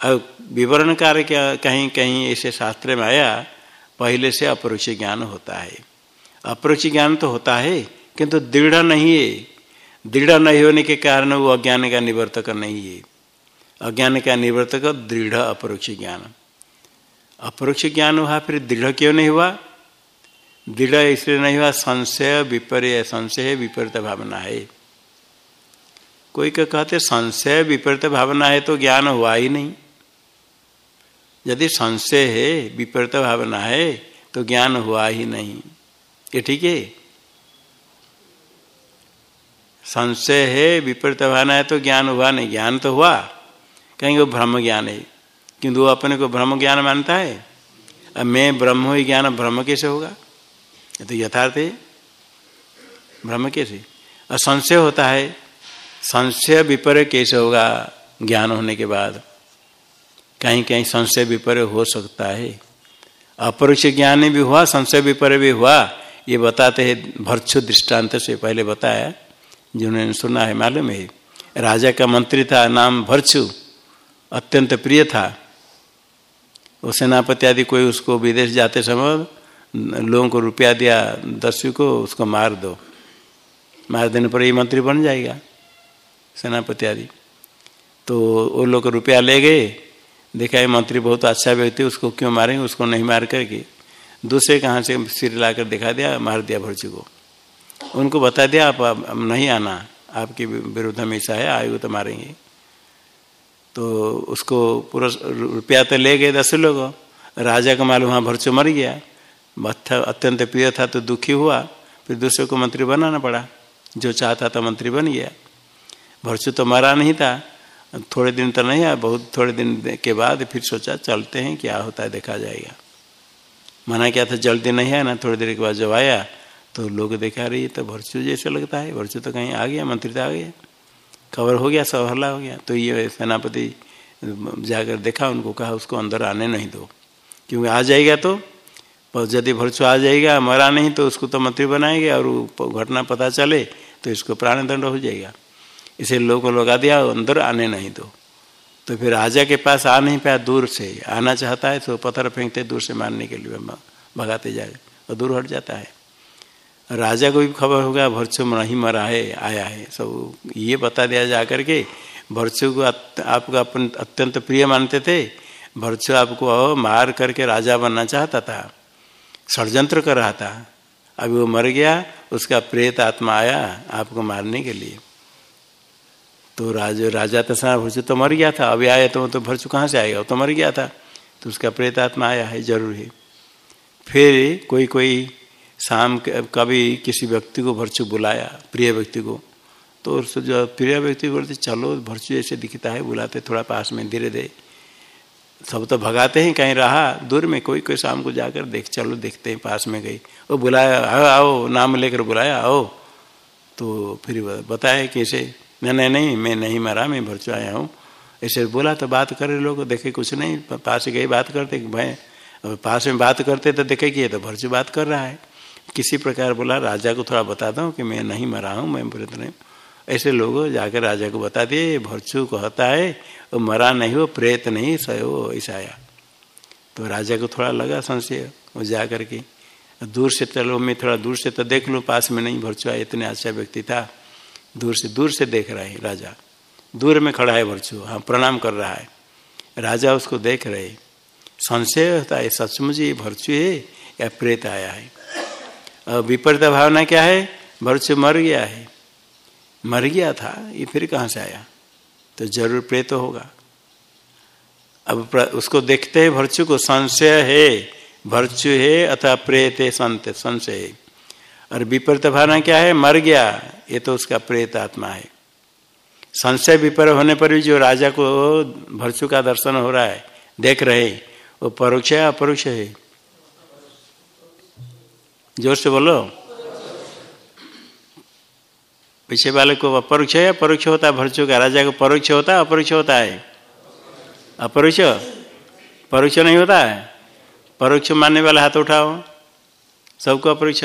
A: अब विवरण कार्य क्या, कहीं कहीं ऐसे शास्त्र में आया, पहले से अपरोक्ष ज्ञान होता है। अपरोक्ष ज्ञान तो होता है, किंतु दृढ़ नहीं है। दृढ़ नहीं होने के कारण वो अज्ञान का निवर्तक नहीं है। अज्ञान का निवर्तक दृढ़ अपरोक्ष ज्ञान। अपरोक्ष ज्ञान हुआ, फिर दृढ़ क्यों नहीं हुआ? दृढ़ इसलिए नहीं हुआ, संशय, विपर्य, संशय, विपरीत भावना है। कोई क्या कहते संशय, विपरीत भावना है तो ज्ञान हुआ ही नहीं। यदि संशय है, विपरीत भावना है तो ज्ञान हुआ ही नहीं। ये ठीक है? संशय है, विपरीत भावना है तो ज्ञान हुआ नहीं। ज्ञान तो हुआ, कहेंगे वो ब्रह्म ज्ञान है। किंतु वो अपने को ब्रह्म ज्ञान मानता है? अब मैं ब्रह्म ही ज्ञान ब्रह्म कैसे होगा? ये तो यथार्थ है। ब्रह्म कैसे? और संशय होता है। संशय विपर्य कैसे होगा ज्ञान होने के बाद? कहीं कहीं संशय विपर्य हो सकता है। अपरोक्ष ज्ञान भी हुआ, संशय विपर्य भी हुआ। ये बताते हैं भर्चु दृष्टांत से पहले बताया, जिन्होंने सुना है, मालूम है। राजा का मंत्री था, नाम भर्चु अत्यंत प्रिय था। वो सेनापति आदि कोई उसको विदेश जाते समय लोगों को रुपया दिया दस्यु को उसको मार दो। मार देने पर ये मंत्री बन जाएगा सेनापति आदि। तो वो लोग रुपया ले गए देखा ये मंत्री बहुत अच्छा व्यक्ति उसको क्यों मारेंगे उसको नहीं मार करके। दूसरे कहाँ से सिर लाकर दिखा दिया मार दिया भर्ची को। उनको बता दिया आप, आप नहीं आना आपके विरुद्ध हमेशा है आयु तो मारेंगे। तो उसको पूरा रुपया तो ले गए दस लोग। राजा का मालूम वहाँ भरचो मर गया। मत्था अत्यंत प्रिय था तो दुखी हुआ। फिर दूसरे को मंत्री बनाना पड़ा। जो चाहता था मंत्री बन गया। भरचू तो मरा नहीं था। थोड़े दिन तो नहीं आया। बहुत थोड़े दिन के बाद फिर सोचा, चलते हैं क्या होता है, देखा जाएगा। मना क्या था, जल्दी नहीं आया ना, थोड़ी देर के बाद जब आया तो लोग देखा रही तो भरचू जैसे लगता है। भरचू तो कहीं आ गया, मंत्री तो आ गया। खबर हो गया सब हल्ला हो गया। तो ये सेनापति जाकर देखा, उनको कहा, उसको अंदर आने नहीं दो। क्योंकि आ जाएगा तो यदि भरसो आ जाएगा, मरा नहीं तो उसको तो मंत्री बनाएँगे और घटना पता चले तो इसको प्राण दंड हो जाएगा। इसे लोग को लगा दिया, अंदर आने नहीं दो। तो फिर राजा के पास आ नहीं पाया, दूर से। आना चाहता है तो पत्थर फेंकते, दूर से मारने के लिए भगाते जाए, और दूर हट जाता है। राजा को भी खबर होगा भरसु नहीं मरा है, आया है। सब ये बता दिया जा करके भरसु को आपको अपन अत्यंत प्रिय मानते थे। भरसु आपको मार करके राजा बनना चाहता था। षडयंत्र कर रहा था। अभी वो मर गया, उसका प्रेत आत्मा आया आपको मारने के लिए। तो राज, राजा तसा भरसु तो मर गया था। अभी आया तो तो भरसु कहाँ से आएगा? तो मर गया था। तो उसका प्रेत आत्मा आया है, ज़रूर है। फिर कोई कोई शाम कभी किसी व्यक्ति को भरचू बुलाया, प्रिय व्यक्ति को तो उससे जो प्रिय व्यक्ति बोलते, चलो भरचू ऐसे दिखता है, बुलाते, थोड़ा पास में, धीरे धीरे। सब तो भगाते हैं, कहीं रहा, दूर में कोई कोई शाम को जाकर देख, चलो, देखते हैं, पास में गई। वो बुलाया आओ आओ, नाम लेकर बुलाया, आओ। तो फिर बताया कैसे नहीं नहीं नहीं, मैं नहीं मरा, मैं भरचू आया हूँ। ऐसे बोला तो बात करे लोग, देखे कुछ नहीं, पास गए, बात करते भाई पास में बात करते तो देखे कि ये तो भरचू बात कर रहा है। किसी प्रकार बोला, राजा को थोड़ा बता दो कि मैं नहीं मरा हूँ, मैं मृत नहीं ऐसे लोग जाकर राजा को बता दिए भरचू कहता है, वो मरा नहीं हो प्रेत नहीं सो ऐसा तो राजा को थोड़ा लगा संशय, वो जा करके दूर से चलो मैं थोड़ा दूर से तो देख लूँ, पास में नहीं भरचू आया, इतने अच्छा व्यक्ति था, दूर से दूर से देख रहा है राजा। दूर में खड़ा है भरचू हाँ प्रणाम कर रहा है। राजा उसको देख रहे, संशय होता है, सचमुच ये भरचू है या प्रेत आया है? विपरीत भावना क्या है? भरसु मर गया है। मर गया था, ये फिर कहाँ से आया? तो ज़रूर प्रेत होगा। अब उसको देखते हैं भरचु को संशय है। भरचु है अथवा प्रेत है, संत, संशय है। और विपरीत भावना क्या है? मर गया, ये तो उसका प्रेत आत्मा है। संशय विपर होने पर भी जो राजा को भरचु का दर्शन हो रहा है, देख रहे वो परोक्ष है, अपरोक्ष है? ज़ोर से बोलो। पीछे वाले को अपरोक्ष है परोक्ष होता है? भरचू का राजा को परोक्ष होता है, अपरोक्ष होता है? अपरोक्ष? परोक्ष नहीं होता है? परोक्ष मानने वाला हाथ उठाओ। सबको अपरोक्ष?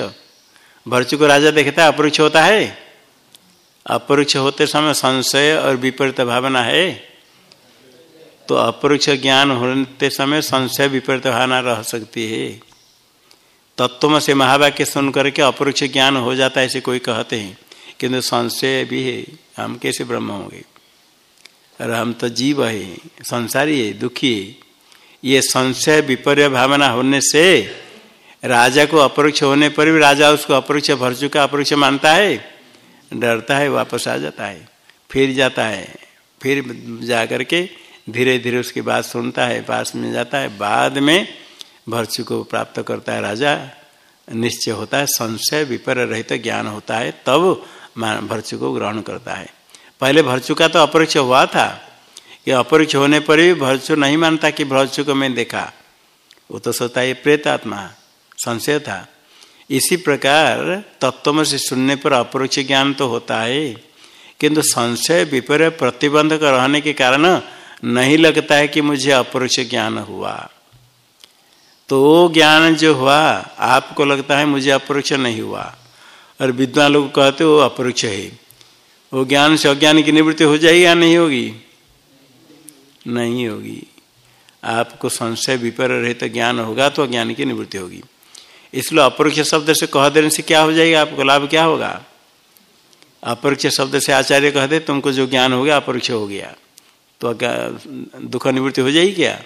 A: भरचू को राजा देखता है, अपरोक्ष होता है? अपरोक्ष होते समय संशय और विपरीत भावना है। तो अपरोक्ष ज्ञान होते समय संशय विपरीत भावना रह सकती है। तत्व से महावाक्य सुन करके अपरोक्ष ज्ञान हो जाता है ऐसे कोई कहते हैं। किंतु संशय भी है, हम कैसे ब्रह्म होंगे? और हम तो जीव है, संसारी है, दुखी है। ये संशय विपर्य भावना होने से राजा को अपरोक्ष होने पर भी राजा उसको अपरोक्ष भर चुका, अपरोक्ष मानता है। डरता है, वापस आ जाता है, फिर जाता है, फिर जा करके धीरे धीरे उसकी बात सुनता है, पास में जाता है, बाद में भर्चु को प्राप्त करता है राजा, निश्चय होता है, संशय विपर रहित ज्ञान होता है, तब भर्चु को ग्रहण करता है। पहले भर्चु का तो अपरोक्ष हुआ था। कि अपरोक्ष होने पर भी भर्चु नहीं मानता कि भर्चु को मैं देखा। वो तो सोता है प्रेत आत्मा, संशय था। इसी प्रकार तत्व से सुनने पर अपरोक्ष ज्ञान तो होता है, किंतु संशय, विपर्य, प्रतिबंधक रहने के कारण नहीं लगता है कि मुझे अपरोक्ष ज्ञान हुआ। तो वो ज्ञान जो हुआ, आपको लगता है मुझे अपरोक्ष नहीं हुआ। और विद्वान लोग कहते वो अपरोक्ष है। वो ज्ञान से अज्ञान की निवृत्ति हो जाएगी या नहीं होगी? नहीं होगी। आपको संशय विपर रहित ज्ञान होगा तो अज्ञान की निवृत्ति होगी। इसलिए अपरोक्ष शब्द से कह देने से क्या हो जाएगा? आपको लाभ क्या होगा? अपरोक्ष शब्द से आचार्य कह दे, तुमको जो ज्ञान हो गया, अपरोक्ष हो गया। तो दुख निवृत्ति हो जाएगी क्या?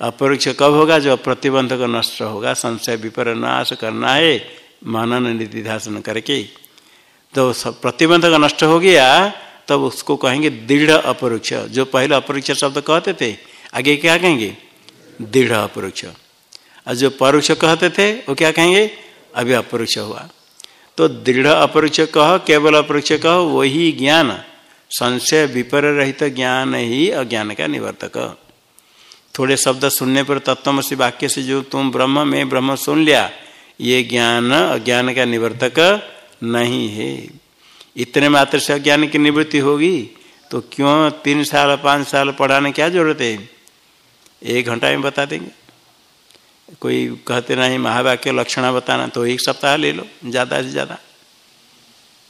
A: अपरोक्ष कब होगा? जो प्रतिबंध का नष्ट होगा, संशय विपर नाश करना है, मनन निधिध्यासन करके। तो प्रतिबंध का नष्ट हो गया, तब उसको कहेंगे दृढ़ अपरोक्ष। जो पहले अपरोक्ष शब्द कहते थे, आगे क्या कहेंगे? दृढ़ अपरोक्ष। और जो परोक्ष कहते थे, वो क्या कहेंगे? अभी अपरोक्ष हुआ। तो दृढ़ अपरोक्ष कह, केवल अपरोक्ष कह, वही ज्ञान। संशय विपर रहित ज्ञान ही अज्ञान का निवर्तक। थोड़े शब्द सुनने पर तत्वमसी वाक्य से जो तुम ब्रह्म में ब्रह्म सुन लिया, ये ज्ञान, अज्ञान का निवर्तक नहीं है। इतने मात्र से अज्ञान की निवृत्ति होगी तो क्यों तीन साल, पाँच साल पढ़ाने क्या ज़रूरत है? एक घंटा में बता देंगे। कोई कहते नहीं, महावाक्य लक्षणा बताना तो एक सप्ताह ले लो, ज़्यादा से ज़्यादा।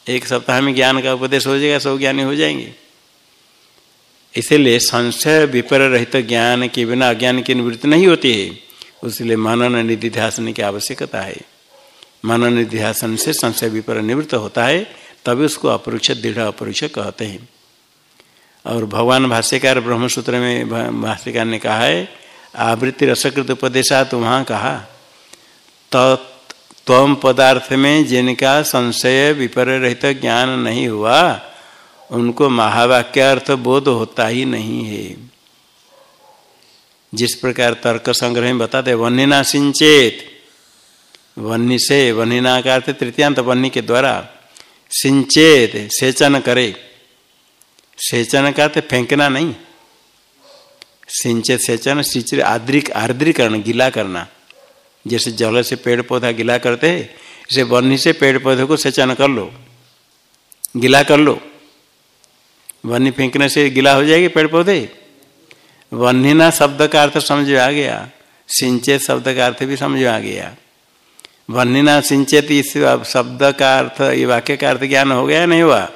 A: एक सप्ताह में ज्ञान का उपदेश हो जाएगा सब ज्ञानी हो जाएँगे। इसीलिए संशय विपर रहित ज्ञान के बिना अज्ञान की निवृत्ति नहीं होती है। उसलिए मनन निधि ध्यासन की आवश्यकता है। मनन निधि ध्यासन से संशय विपर निवृत्त होता है, तभी उसको अपरुक्ष, दृढ़ अपरुक्ष कहते हैं। और भगवान भाष्यकार ब्रह्मसूत्र में भाष्यकार ने कहा है, आवृत्ति रसकृत उपदेशा तो वहाँ कहा तम पदार्थ में जिनका संशय विपर रहित ज्ञान नहीं हुआ उनको महावाक्य अर्थ बोध होता ही नहीं है। जिस प्रकार तर्क संग्रह बताते वन्यना सिंचेत। वन्य से वन्यना का अर्थ तृतीयांत वन्य के द्वारा सिंचेत, सेचन करे। सेचन का अर्थ फेंकना नहीं। सिंचेत, सेचन सिंचित आद्रिक, आर्द्रीकरण, गिला करना। जैसे जल से पेड़ पौधा गिला करते हैं, इसे बन्नी से पेड़ पौधे को सेचन कर लो। गिला कर लो। बन्नी फेंकने से गिला हो जाएगी पेड़ पौधे वन्नीना शब्द का अर्थ समझ आ गया। सिंचेत शब्द का अर्थ भी समझ आ गया। वन्नीना सिंचेत इस शब्द का अर्थ, ये वाक्य का अर्थ ज्ञान हो गया नहीं हुआ?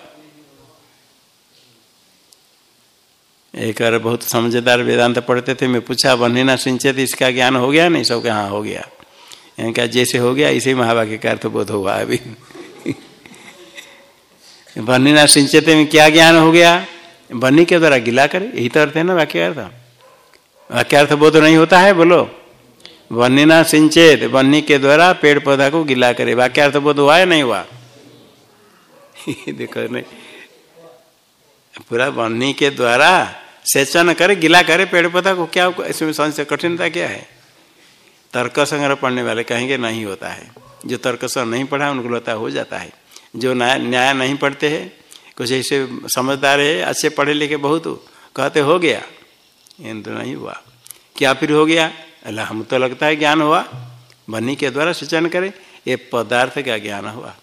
A: एक बार बहुत समझदार वेदांत पढ़ते थे, मैं पूछा वन्नीना सिंचेत इसका ज्ञान हो गया नहीं? सबके हाँ हो गया। क्या जैसे हो गया, इसे महावाक्य का अर्थ बोध हुआ अभी। बन्नीना सिंचते में क्या ज्ञान हो गया? बन्नी के द्वारा गिला करे, यही तो अर्थ है ना वाक्य अर्थ वाक्य अर्थ बोध नहीं होता है, बोलो। बन्नीना सिंचेत बन्नी के द्वारा पेड़ पौधा को गिला करे। वाक्य अर्थ बोध हुआ है नहीं हुआ? (laughs) देखो नहीं। पूरा बन्नी के द्वारा सेचन करे, गिला करे पेड़ पौधा को, क्या इसमें संशय कठिनता क्या है? तर्क संग्रह पढ़ने वाले कहेंगे, नहीं होता है। जो तर्क संग्रह नहीं पढ़ा, उनको लगता हो जाता है। जो न्याय नहीं पढ़ते हैं। कुछ ऐसे समझदार है अच्छे पढ़े लिखे बहुत, कहते हो गया। ये तो नहीं हुआ। क्या फिर हो गया? अल्लाह हम तो लगता है ज्ञान हुआ। बन्नी के द्वारा सूचन करें, ये पदार्थ का ज्ञान हुआ।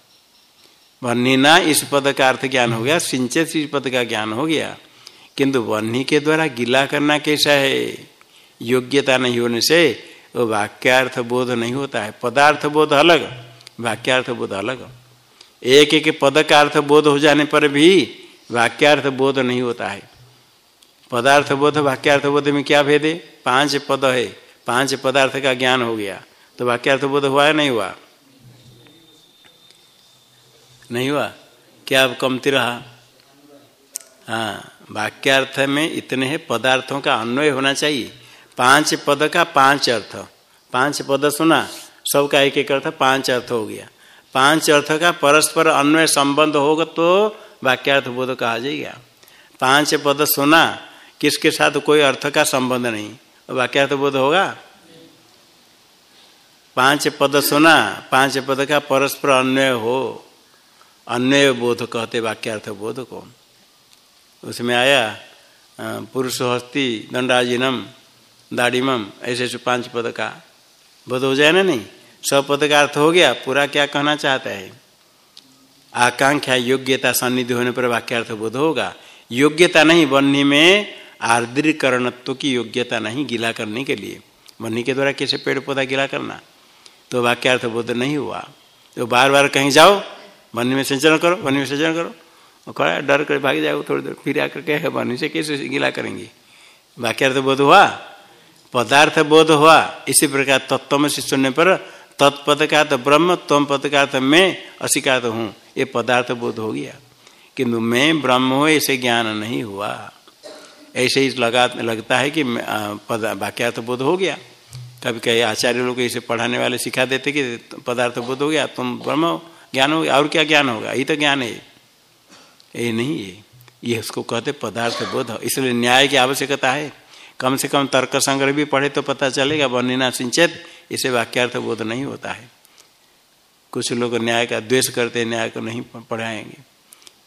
A: बन्नी ना इस पद का अर्थ ज्ञान हो गया, सिंचित इस पद का ज्ञान हो गया। किंतु बन्नी के द्वारा गिला करना कैसा है? योग्यता नहीं होने से, वो वाक्यार्थ बोध नहीं होता है। पदार्थ बोध अलग, वाक्यार्थ बोध अलग। एक एक पद का अर्थ बोध हो जाने पर भी वाक्यार्थ बोध नहीं होता है। पदार्थ बोध, वाक्यार्थ बोध में क्या भेद है? पाँच पद है। पाँच पदार्थ का ज्ञान हो गया। तो वाक्यार्थ बोध हुआ है नहीं हुआ? नहीं हुआ? क्या अब कमती रहा? हाँ वाक्यार्थ में इतने हैं, पदार्थों का अन्वय होना चाहिए। पाँच पद का पाँच अर्थ। पाँच पद सुना, सबका एक एक अर्थ, पाँच अर्थ हो गया। पाँच अर्थ का परस्पर अन्वय संबंध होगा तो वाक्यार्थ बोध कहा जाएगा। पाँच पद सुना, किसके साथ कोई अर्थ का संबंध नहीं? वाक्यार्थ बोध होगा? पाँच पद सुना, पाँच पद का परस्पर अन्वय हो, अन्वय बोध कहते वाक्यार्थ बोध को। उसमें आया पुरुष हस्ती, दंडाजिनम दाड़ीमम ऐसे ऐसे पाँच पद का। बोध हो जाए ना नहीं? सब पद का अर्थ हो गया, पूरा क्या कहना चाहता है? आकांक्षा, योग्यता सन्निधि होने पर वाक्यार्थ बोध होगा। योग्यता नहीं बनने में आर्द्रीकरणत्व की योग्यता नहीं गिला करने के लिए। बन्नी के द्वारा कैसे पेड़ पौधा गिला करना? तो वाक्यार्थ बोध नहीं हुआ। तो बार बार कहीं जाओ बन्नी में सिंचन करो बन्नी में सिंचन करो। खड़ा डर कर भाग जाओ, थोड़ी देर फिर आकर कहे बन्नी से कैसे गिला करेंगे? वाक्यार्थ बोध हुआ। पदार्थ बोध हुआ। इसी प्रकार तत्व में से सुनने पर तत्पद का तो ब्रह्म तम पद का तो मैं असी का तो हूँ। ये पदार्थ बोध हो गया किंतु मैं ब्रह्म हूँ, ऐसे ज्ञान नहीं हुआ। ऐसे ही लगा लगता है कि वाक्यार्थ बोध हो गया। कभी कहीं आचार्य लोग इसे पढ़ाने वाले सिखा देते कि पदार्थ बोध हो गया, तुम ब्रह्म ज्ञान हो गया, और क्या ज्ञान होगा? यही तो ज्ञान है। ये नहीं है। ये उसको कहते पदार्थ बोध। इसलिए न्याय की आवश्यकता है। कम से कम तर्क संग्रह भी पढ़े तो पता चलेगा, वर्णिना सिंचित इसे वाक्यार्थ बोध नहीं होता है। कुछ लोग न्याय का द्वेष करते न्याय को नहीं पढ़ाएँगे।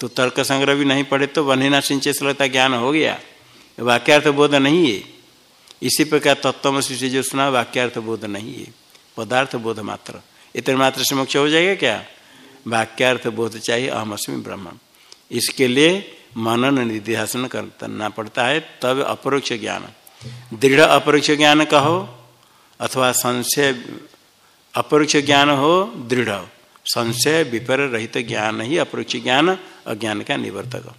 A: तो तर्क संग्रह भी नहीं पढ़े तो वर्णिना सिंचित लगता ज्ञान हो गया। वाक्यार्थ बोध नहीं है। इसी प्रकार तत्व से जो सुना, वाक्यार्थ बोध नहीं है। पदार्थ बोध मात्र। इतने मात्र से मोक्ष हो जाएगा क्या? वाक्यार्थ बोध चाहिए अहमअस्मी ब्रह्म। इसके लिए मनन निधिहासन करना पड़ता है, तब अपरोक्ष ज्ञान। दृढ़ अपरोक्ष ज्ञान कहो अथवा संशय, अपरोक्ष ज्ञान हो, दृढ़ संशय, विपर, रहित ज्ञान ही अपरोक्ष ज्ञान, अज्ञान का निवर्तक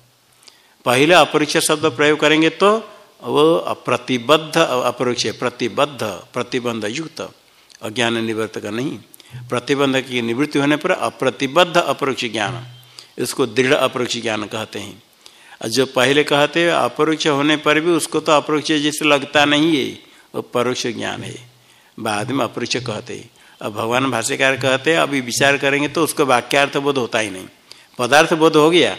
A: पहले अपरोक्ष शब्द प्रयोग करेंगे तो वो प्रतिबद्ध अपरोक्ष, प्रतिबद्ध प्रतिबंध युक्त अज्ञान निवर्तक नहीं। प्रतिबंध की निवृत्ति होने पर अप्रतिबद्ध अपरोक्ष ज्ञान, इसको दृढ़ अपरोक्ष ज्ञान कहते हैं। जो पहले कहते अपरोक्ष होने पर भी उसको तो अपरोक्ष जैसे लगता नहीं है, वो परोक्ष ज्ञान है। बाद में अपरिचय कहते। अब भगवान भाष्यकार कहते, अभी विचार करेंगे तो उसको वाक्यार्थ बोध होता ही नहीं। पदार्थ बोध हो गया।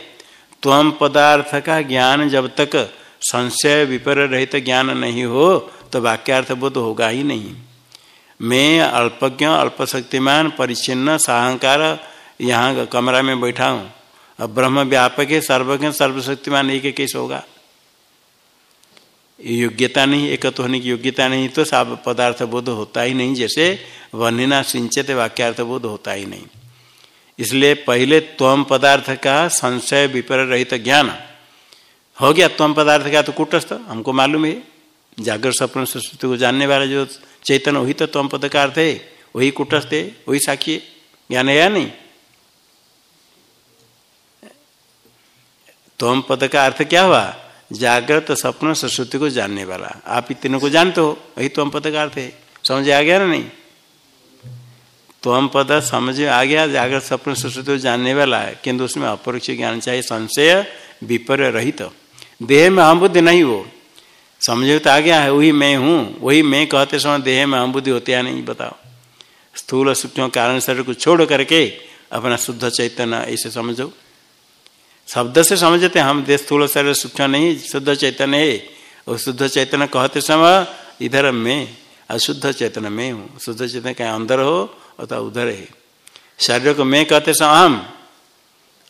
A: त्वम पदार्थ का ज्ञान जब तक संशय विपर रहित ज्ञान नहीं हो तो वाक्यार्थ बोध होगा ही नहीं। मैं अल्पज्ञ, अल्पशक्तिमान परिचिन्न साहंकार यहाँ कमरा में बैठा हूँ। अब ब्रह्म व्यापक है, सर्वज्ञ, सर्वशक्तिमान एक कैसे होगा? योग्यता नहीं, एकत्व होने की योग्यता नहीं तो सब पदार्थ बोध होता ही नहीं, जैसे वर्णिना सिंचित वाक्यार्थ बोध होता ही नहीं। इसलिए पहले त्वम पदार्थ का संशय विपर रहित ज्ञान। हो गया त्वम पदार्थ का तो कुटस्थ, हमको मालूम है। जागर सपन सरस्वती को जानने वाला जो चैतन्य, वही तो त्वम पद का अर्थ है। वही कुटस्थ है, वही साक्षी ज्ञान है या नहीं? त्वम पद का अर्थ क्या हुआ? जागृत स्वप्न सरस्वती को जानने वाला। आप तीनों को जानते हो, वही तो हम पद का अर्थ है समझ आ गया ना नहीं? तो हम पद समझ आ गया, जागृत स्वप्न सरस्वती को जानने वाला है। किंतु उसमें अपरोक्ष ज्ञान चाहिए, संशय विपर्य रहित। तो। देह में हम बुद्धि नहीं हो समझे तो आ गया है, वही मैं हूँ, वही मैं कहते समय देह में हम बुद्धि होती है नहीं, बताओ। स्थूल सूक्ष्म कारण शरीर को छोड़ करके अपना शुद्ध चैतन्य ऐसे समझो। शब्द से समझते हम देश स्थूल शरीर सूक्ष्म नहीं, शुद्ध चैतन्य है, और शुद्ध चैतन्य कहते समय इधर मैं, अशुद्ध चैतन्य में हूँ। शुद्ध चैतन्य कहीं अंदर हो अथवा उधर है। शरीर को मैं कहते समय अहम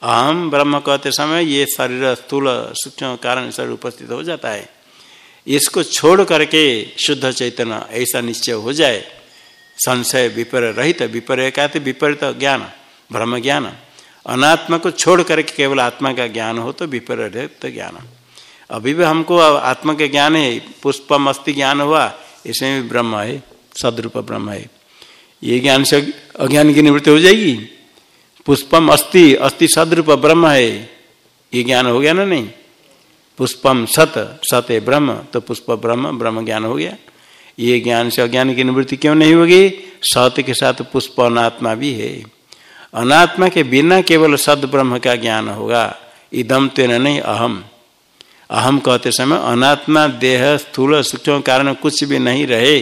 A: अहम ब्रह्म कहते समय ये शरीर स्थूल सूक्ष्म कारण शरीर उपस्थित हो जाता है। इसको छोड़ करके शुद्ध चैतन्य ऐसा निश्चय हो जाए। संशय विपर रहित, विपर्य कहते विपरीत ज्ञान, ब्रह्म ज्ञान। अनात्मा को छोड़ करके केवल आत्मा का ज्ञान हो तो विपरीत ज्ञान। अभी भी हमको आत्मा के ज्ञान है पुष्पम अस्थि ज्ञान हुआ, इसमें भी ब्रह्म है, सदरूप ब्रह्म है। ये ज्ञान से अज्ञान की निवृत्ति हो जाएगी। पुष्पम अस्थि अस्थि सदरूप ब्रह्म है, ये ज्ञान हो गया ना नहीं? पुष्पम सत सत है ब्रह्म तो पुष्प ब्रह्म ब्रह्म ज्ञान हो गया। ये ज्ञान से अज्ञान की निवृत्ति क्यों नहीं होगी? सत के साथ पुष्प अनात्मा भी है। अनात्मा के बिना केवल सद ब्रह्म का ज्ञान होगा इदम तेन नहीं, अहम। अहम कहते समय अनात्मा, देह, स्थूल, सूक्ष्म कारण कुछ भी नहीं रहे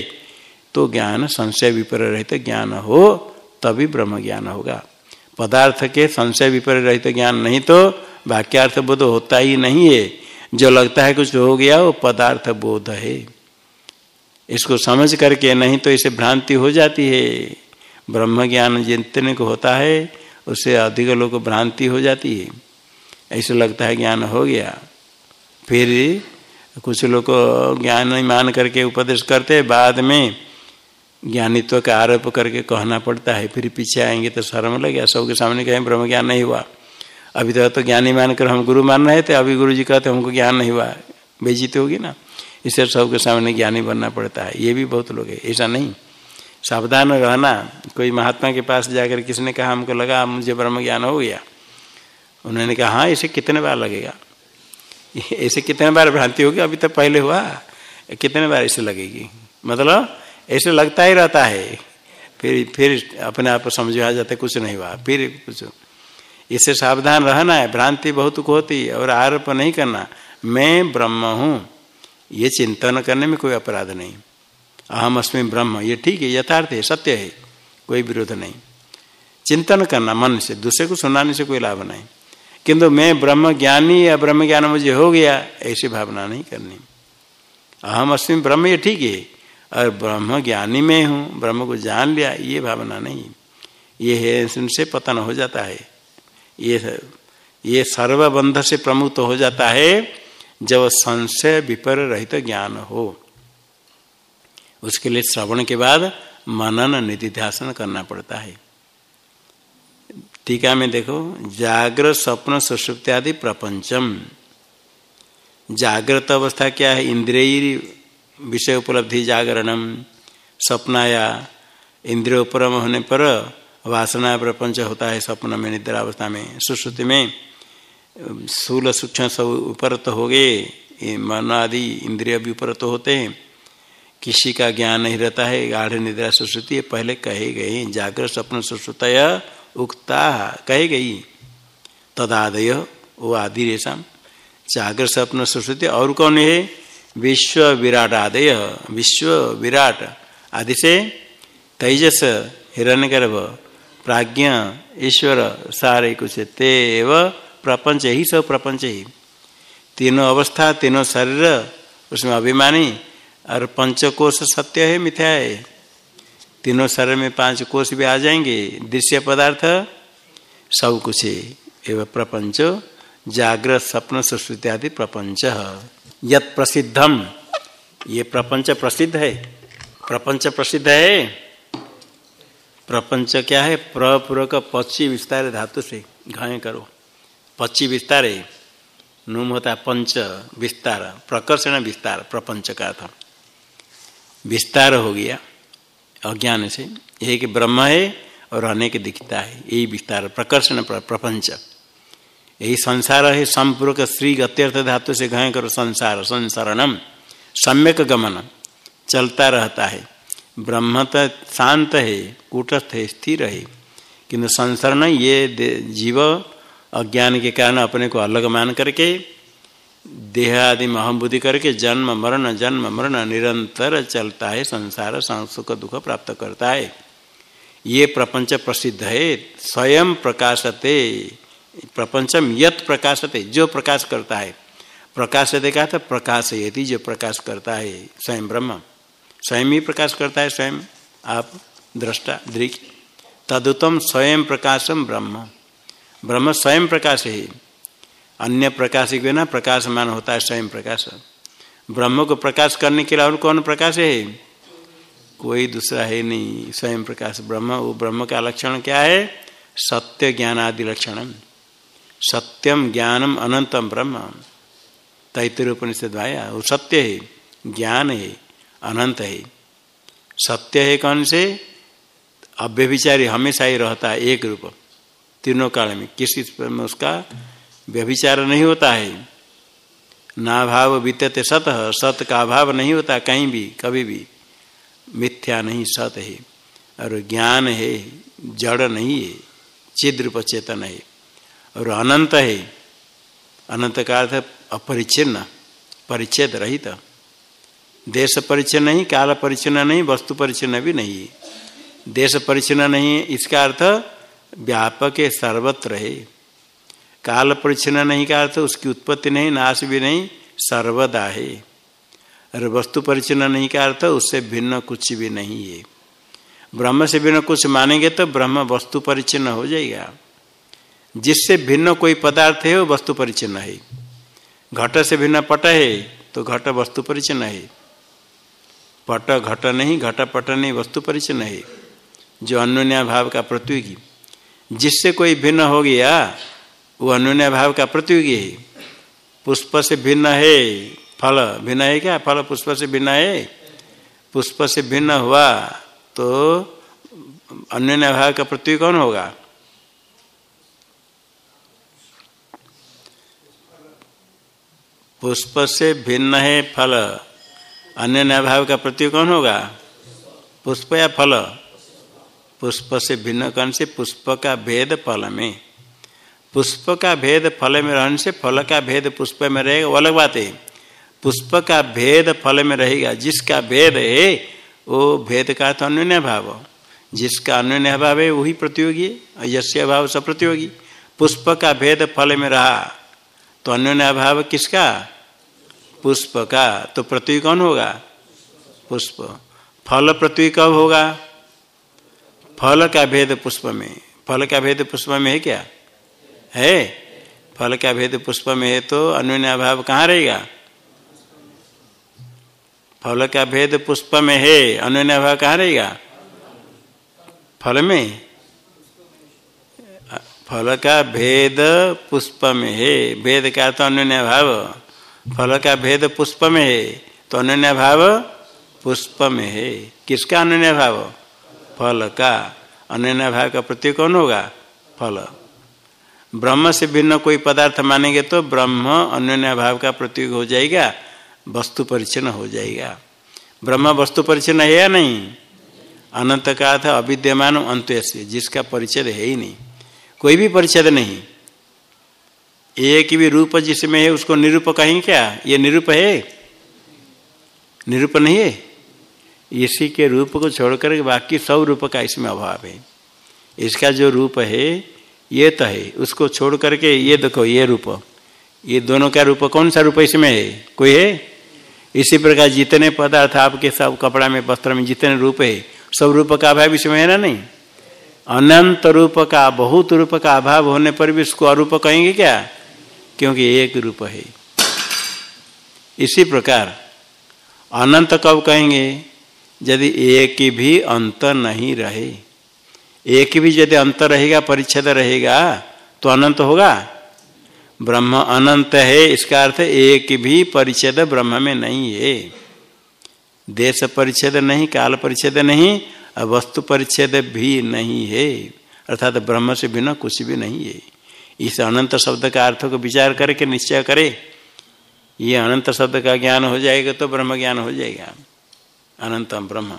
A: तो ज्ञान संशय विपर रहित ज्ञान हो, तभी ब्रह्म ज्ञान होगा। पदार्थ के संशय विपर रहित ज्ञान नहीं तो वाक्यार्थ बोध होता ही नहीं है। जो लगता है कुछ हो गया, वो पदार्थ बोध है। इसको समझ करके नहीं तो इसे भ्रांति हो जाती है। ब्रह्म ज्ञान जितने को होता है उससे अधिक लोग भ्रांति हो जाती है। ऐसे लगता है ज्ञान हो गया। फिर कुछ लोग ज्ञान मान करके उपदेश करते बाद में ज्ञानित्व का आरोप करके कहना पड़ता है। फिर पीछे आएँगे तो शर्म लग सबके सामने कहें ब्रह्म ज्ञान नहीं हुआ। अभी तक तो, तो ज्ञानी मानकर हम गुरु मान रहे थे अभी गुरु जी कहते हमको ज्ञान नहीं हुआ। बेजीते होगी ना। इससे सबके सामने ज्ञानी बनना पड़ता है। ये भी बहुत लोग है। ऐसा नहीं। सावधान रहना कोई महात्मा के पास जाकर किसने कहा, हमको लगा मुझे ब्रह्म ज्ञान हो गया? उन्होंने कहा हाँ इसे कितने बार लगेगा? (laughs) ऐसे कितने बार भ्रांति होगी? अभी तो पहले हुआ। कितने बार ऐसे लगेगी? मतलब ऐसे लगता ही रहता है। फिर फिर अपने आप समझ आ जाते कुछ नहीं हुआ। फिर कुछ। इससे सावधान रहना है। भ्रांति बहुत होती और आरोप नहीं करना। मैं ब्रह्म हूँ। ये चिंतन करने में कोई अपराध नहीं। अहम अस्मि ब्रह्म। ये ठीक है, यथार्थ है, सत्य है, कोई विरोध नहीं। चिंतन करना, मन से, दूसरे को सुनाने से कोई लाभ नहीं। किंतु मैं ब्रह्म ज्ञानी या ब्रह्म ज्ञान मुझे हो गया, ऐसी भावना नहीं करनी। अहम अस्मि ब्रह्म, ये ठीक है, और ब्रह्म ज्ञानी में हूँ, ब्रह्म को जान लिया, ये भावना नहीं। ये है उनसे पतन हो जाता है। ये ये सर्वबंध से प्रमुख हो जाता है, जब संशय विपर रहित ज्ञान हो। उसके लिए श्रवण के बाद मनन निधिध्यासन करना पड़ता है। टीका में देखो जागृत स्वप्न सुषुप्ति आदि प्रपंचम। जागृत अवस्था क्या है? इंद्रिय विषय उपलब्धि जागरणम, स्वप्नाया, इंद्रिय उपरम होने पर वासना प्रपंच होता है स्वप्न में निद्रा अवस्था में सुश्रुति में। सूल सूक्ष्म सब उपरत हो गए मन आदि इंद्रिय भी उपरत होते हैं। किसी का ज्ञान नहीं रहता है, गाढ़ निद्रा सुश्रुति पहले कहे गए जागृत स्वप्न सुश्रुत उक्ता कहे गई। तदादय वो आदि रेशा जागृत स्वप्न सुश्रुति, और कौन है? विश्व विराट आदय विश्व विराट। आदि से तेजस, हिरण्यगर्भ, प्राज्ञ, ईश्वर, सारे कुछ तेव प्रपंच ही, सब प्रपंच ही। तीनों अवस्था, तीनों शरीर, उसमें अभिमानी और पंचकोश सत्य है, मिथ्या है? तीनों शरीर में पाँच कोष भी आ जाएँगे। दृश्य पदार्थ, सब कुछ है। एवं प्रपंच, जागृत, स्वप्न, सुश्रुति आदि प्रपंच। यत प्रसिद्धम, ये प्रपंच प्रसिद्ध है? प्रपंच प्रसिद्ध है? प्रपंच क्या है? प्रपूर्वक पक्षी विस्तार धातु से। घाय करो। पक्षी विस्तार है। नूम होता पंच विस्तार, प्रकर्षण विस्तार, प्रपंच का था। विस्तार हो गया अज्ञान से। एक ब्रह्म है और अनेक दिखता है। यही विस्तार, प्रकर्षण प्रपंच। यही संसार है संपूर्वक श्री गत्यर्थ धातु से घय करो संसार, संसरणम, सम्यक गमन, चलता रहता है। ब्रह्म तो शांत है, कूटस्थ है, स्थिर है। किंतु संसरण ये जीव अज्ञान के कारण अपने को अलग मान करके देह आदि में अहम बुद्धि करके जन्म, मरण जन्म, मरण निरंतर चलता है, संसार सुख, दुख प्राप्त करता है। ये प्रपंच प्रसिद्ध है, स्वयं प्रकाशते, प्रपंचम यत प्रकाशते, जो प्रकाश करता है। प्रकाशते कहा था प्रकाश यदि जो प्रकाश करता है, स्वयं ब्रह्म। स्वयं ही प्रकाश करता है, स्वयं। आप दृष्टा, दृक। तदुतम स्वयं प्रकाशम ब्रह्म। ब्रह्म स्वयं प्रकाश है। अन्य प्रकाश के बिना प्रकाशमान होता है स्वयं प्रकाश। ब्रह्म को प्रकाश करने के लिए और कौन प्रकाश है? कोई दूसरा है नहीं, स्वयं प्रकाश। ब्रह्म, वो ब्रह्म का लक्षण क्या है? सत्य ज्ञान आदि लक्षण सत्यम ज्ञानम अनंतम ब्रह्म। तैतर उपनिषद आया, वो सत्य है, ज्ञान है, अनंत है। सत्य है कौन से? अव्यभिचारी हमेशा ही रहता है, एक रूप। तीनों काल में किसी उसका व्यभिचार नहीं होता है। ना भाव बीतते सत सत का अभाव नहीं होता कहीं भी, कभी भी। मिथ्या नहीं, सत है। और ज्ञान है, जड़ नहीं है चिद्रूप चेतन है। और अनंत है। अनंत का अर्थ अपरिचिन्न परिच्छेद रहित। देश परिचन्न नहीं, काल परिचन्न नहीं, वस्तु परिचन्न भी नहीं देश परिचन्न नहीं, इसका अर्थ व्यापक सर्वत्र है। काल परिचन्न नहीं का अर्थ उसकी उत्पत्ति नहीं, नाश भी नहीं, सर्वदा है। और वस्तु परिचन्न नहीं का अर्थ उससे भिन्न कुछ भी नहीं है। ब्रह्म से भिन्न कुछ मानेंगे तो ब्रह्म वस्तु परिचिन्न हो जाएगा। जिससे भिन्न कोई पदार्थ है, वो वस्तु परिचिन्न है। घट से भिन्न पट है तो घट वस्तु परिचिन्न है। पट घट नहीं, घट पट नहीं, वस्तु परिचिन्न है। जो अन्य भाव का प्रतियोगी जिससे कोई भिन्न हो गया वो अन्य भाव का प्रतियोगी है। पुष्प से भिन्न है, फल भिन्न है क्या? फल पुष्प से भिन्न है? पुष्प से भिन्न हुआ तो अन्य भाव का प्रतियोगी कौन होगा? पुष्प से भिन्न है फल। अन्य भाव का प्रतीक कौन होगा? पुष्प या फल? पुष्प से भिन्न कौन से? पुष्प का भेद फल में। पुष्प का भेद फल में रहने से फल का भेद पुष्प में रहेगा। वो अलग बात है। पुष्प का भेद फल में रहेगा। जिसका भेद है, वो भेद का तो अन्य भाव। जिसका अन्य भाव है, वही प्रतियोगी है। यश्य अभाव सब प्रतियोगी। पुष्प का भेद फल में रहा तो अन्य अभाव किसका? पुष्प का। तो पृथ्वी कौन होगा? पुष्प। फल पृथ्वी कब होगा? फल का भेद पुष्प में। फल का भेद पुष्प में है क्या? है? फल का भेद पुष्प में है तो अन्य अभाव कहाँ रहेगा? फल का भेद पुष्प में है अन्य अभाव कहाँ रहेगा? फल में। फल का भेद पुष्प में है, भेद का तो अन्य अभाव। फल का भेद पुष्प में है तो अन्य भाव पुष्प में है। किसका अन्य भाव फल का। अन्य भाव का प्रतीक कौन होगा? फल। ब्रह्म से भिन्न कोई पदार्थ मानेंगे तो ब्रह्म अन्य भाव का प्रतीक हो जाएगा, वस्तु परिचन्न हो जाएगा। ब्रह्म वस्तु परिचन्न है या नहीं? अनंत का था अविद्यमान अंत जिसका परिचय है ही नहीं। कोई भी परिचय नहीं। एक भी रूप जिसमें है, उसको निरूप कहेंगे क्या? ये निरूप है? निरूप नहीं है। इसी के रूप को छोड़कर बाकी सब रूप का इसमें अभाव है। इसका जो रूप है ये तो है, उसको छोड़ करके ये देखो, ये रूप। ये दोनों का रूप कौन सा रूप इसमें है? कोई है? इसी प्रकार जितने पदार्थ आपके सब कपड़ा में, वस्त्र में जितने रूप है, सब रूप का अभाव इसमें है ना नहीं? अनंत रूप का, बहुत रूप का अभाव होने पर भी उसको अरूप कहेंगे क्या? क्योंकि एक रूप है। इसी प्रकार, अनंत कब कहेंगे? यदि एक भी अंत नहीं रहे। एक भी यदि अंत रहेगा, परिच्छेद रहेगा तो अनंत होगा? ब्रह्म अनंत है, इसका अर्थ एक भी परिच्छेद ब्रह्म में नहीं है। देश परिच्छेद नहीं, काल परिच्छेद नहीं, और वस्तु परिच्छेद भी नहीं है। अर्थात ब्रह्म से बिना कुछ भी नहीं है। इस अनंत शब्द का अर्थ को विचार करके निश्चय करे। ये अनंत शब्द का ज्ञान हो जाएगा तो ब्रह्म ज्ञान हो जाएगा। अनंत ब्रह्म।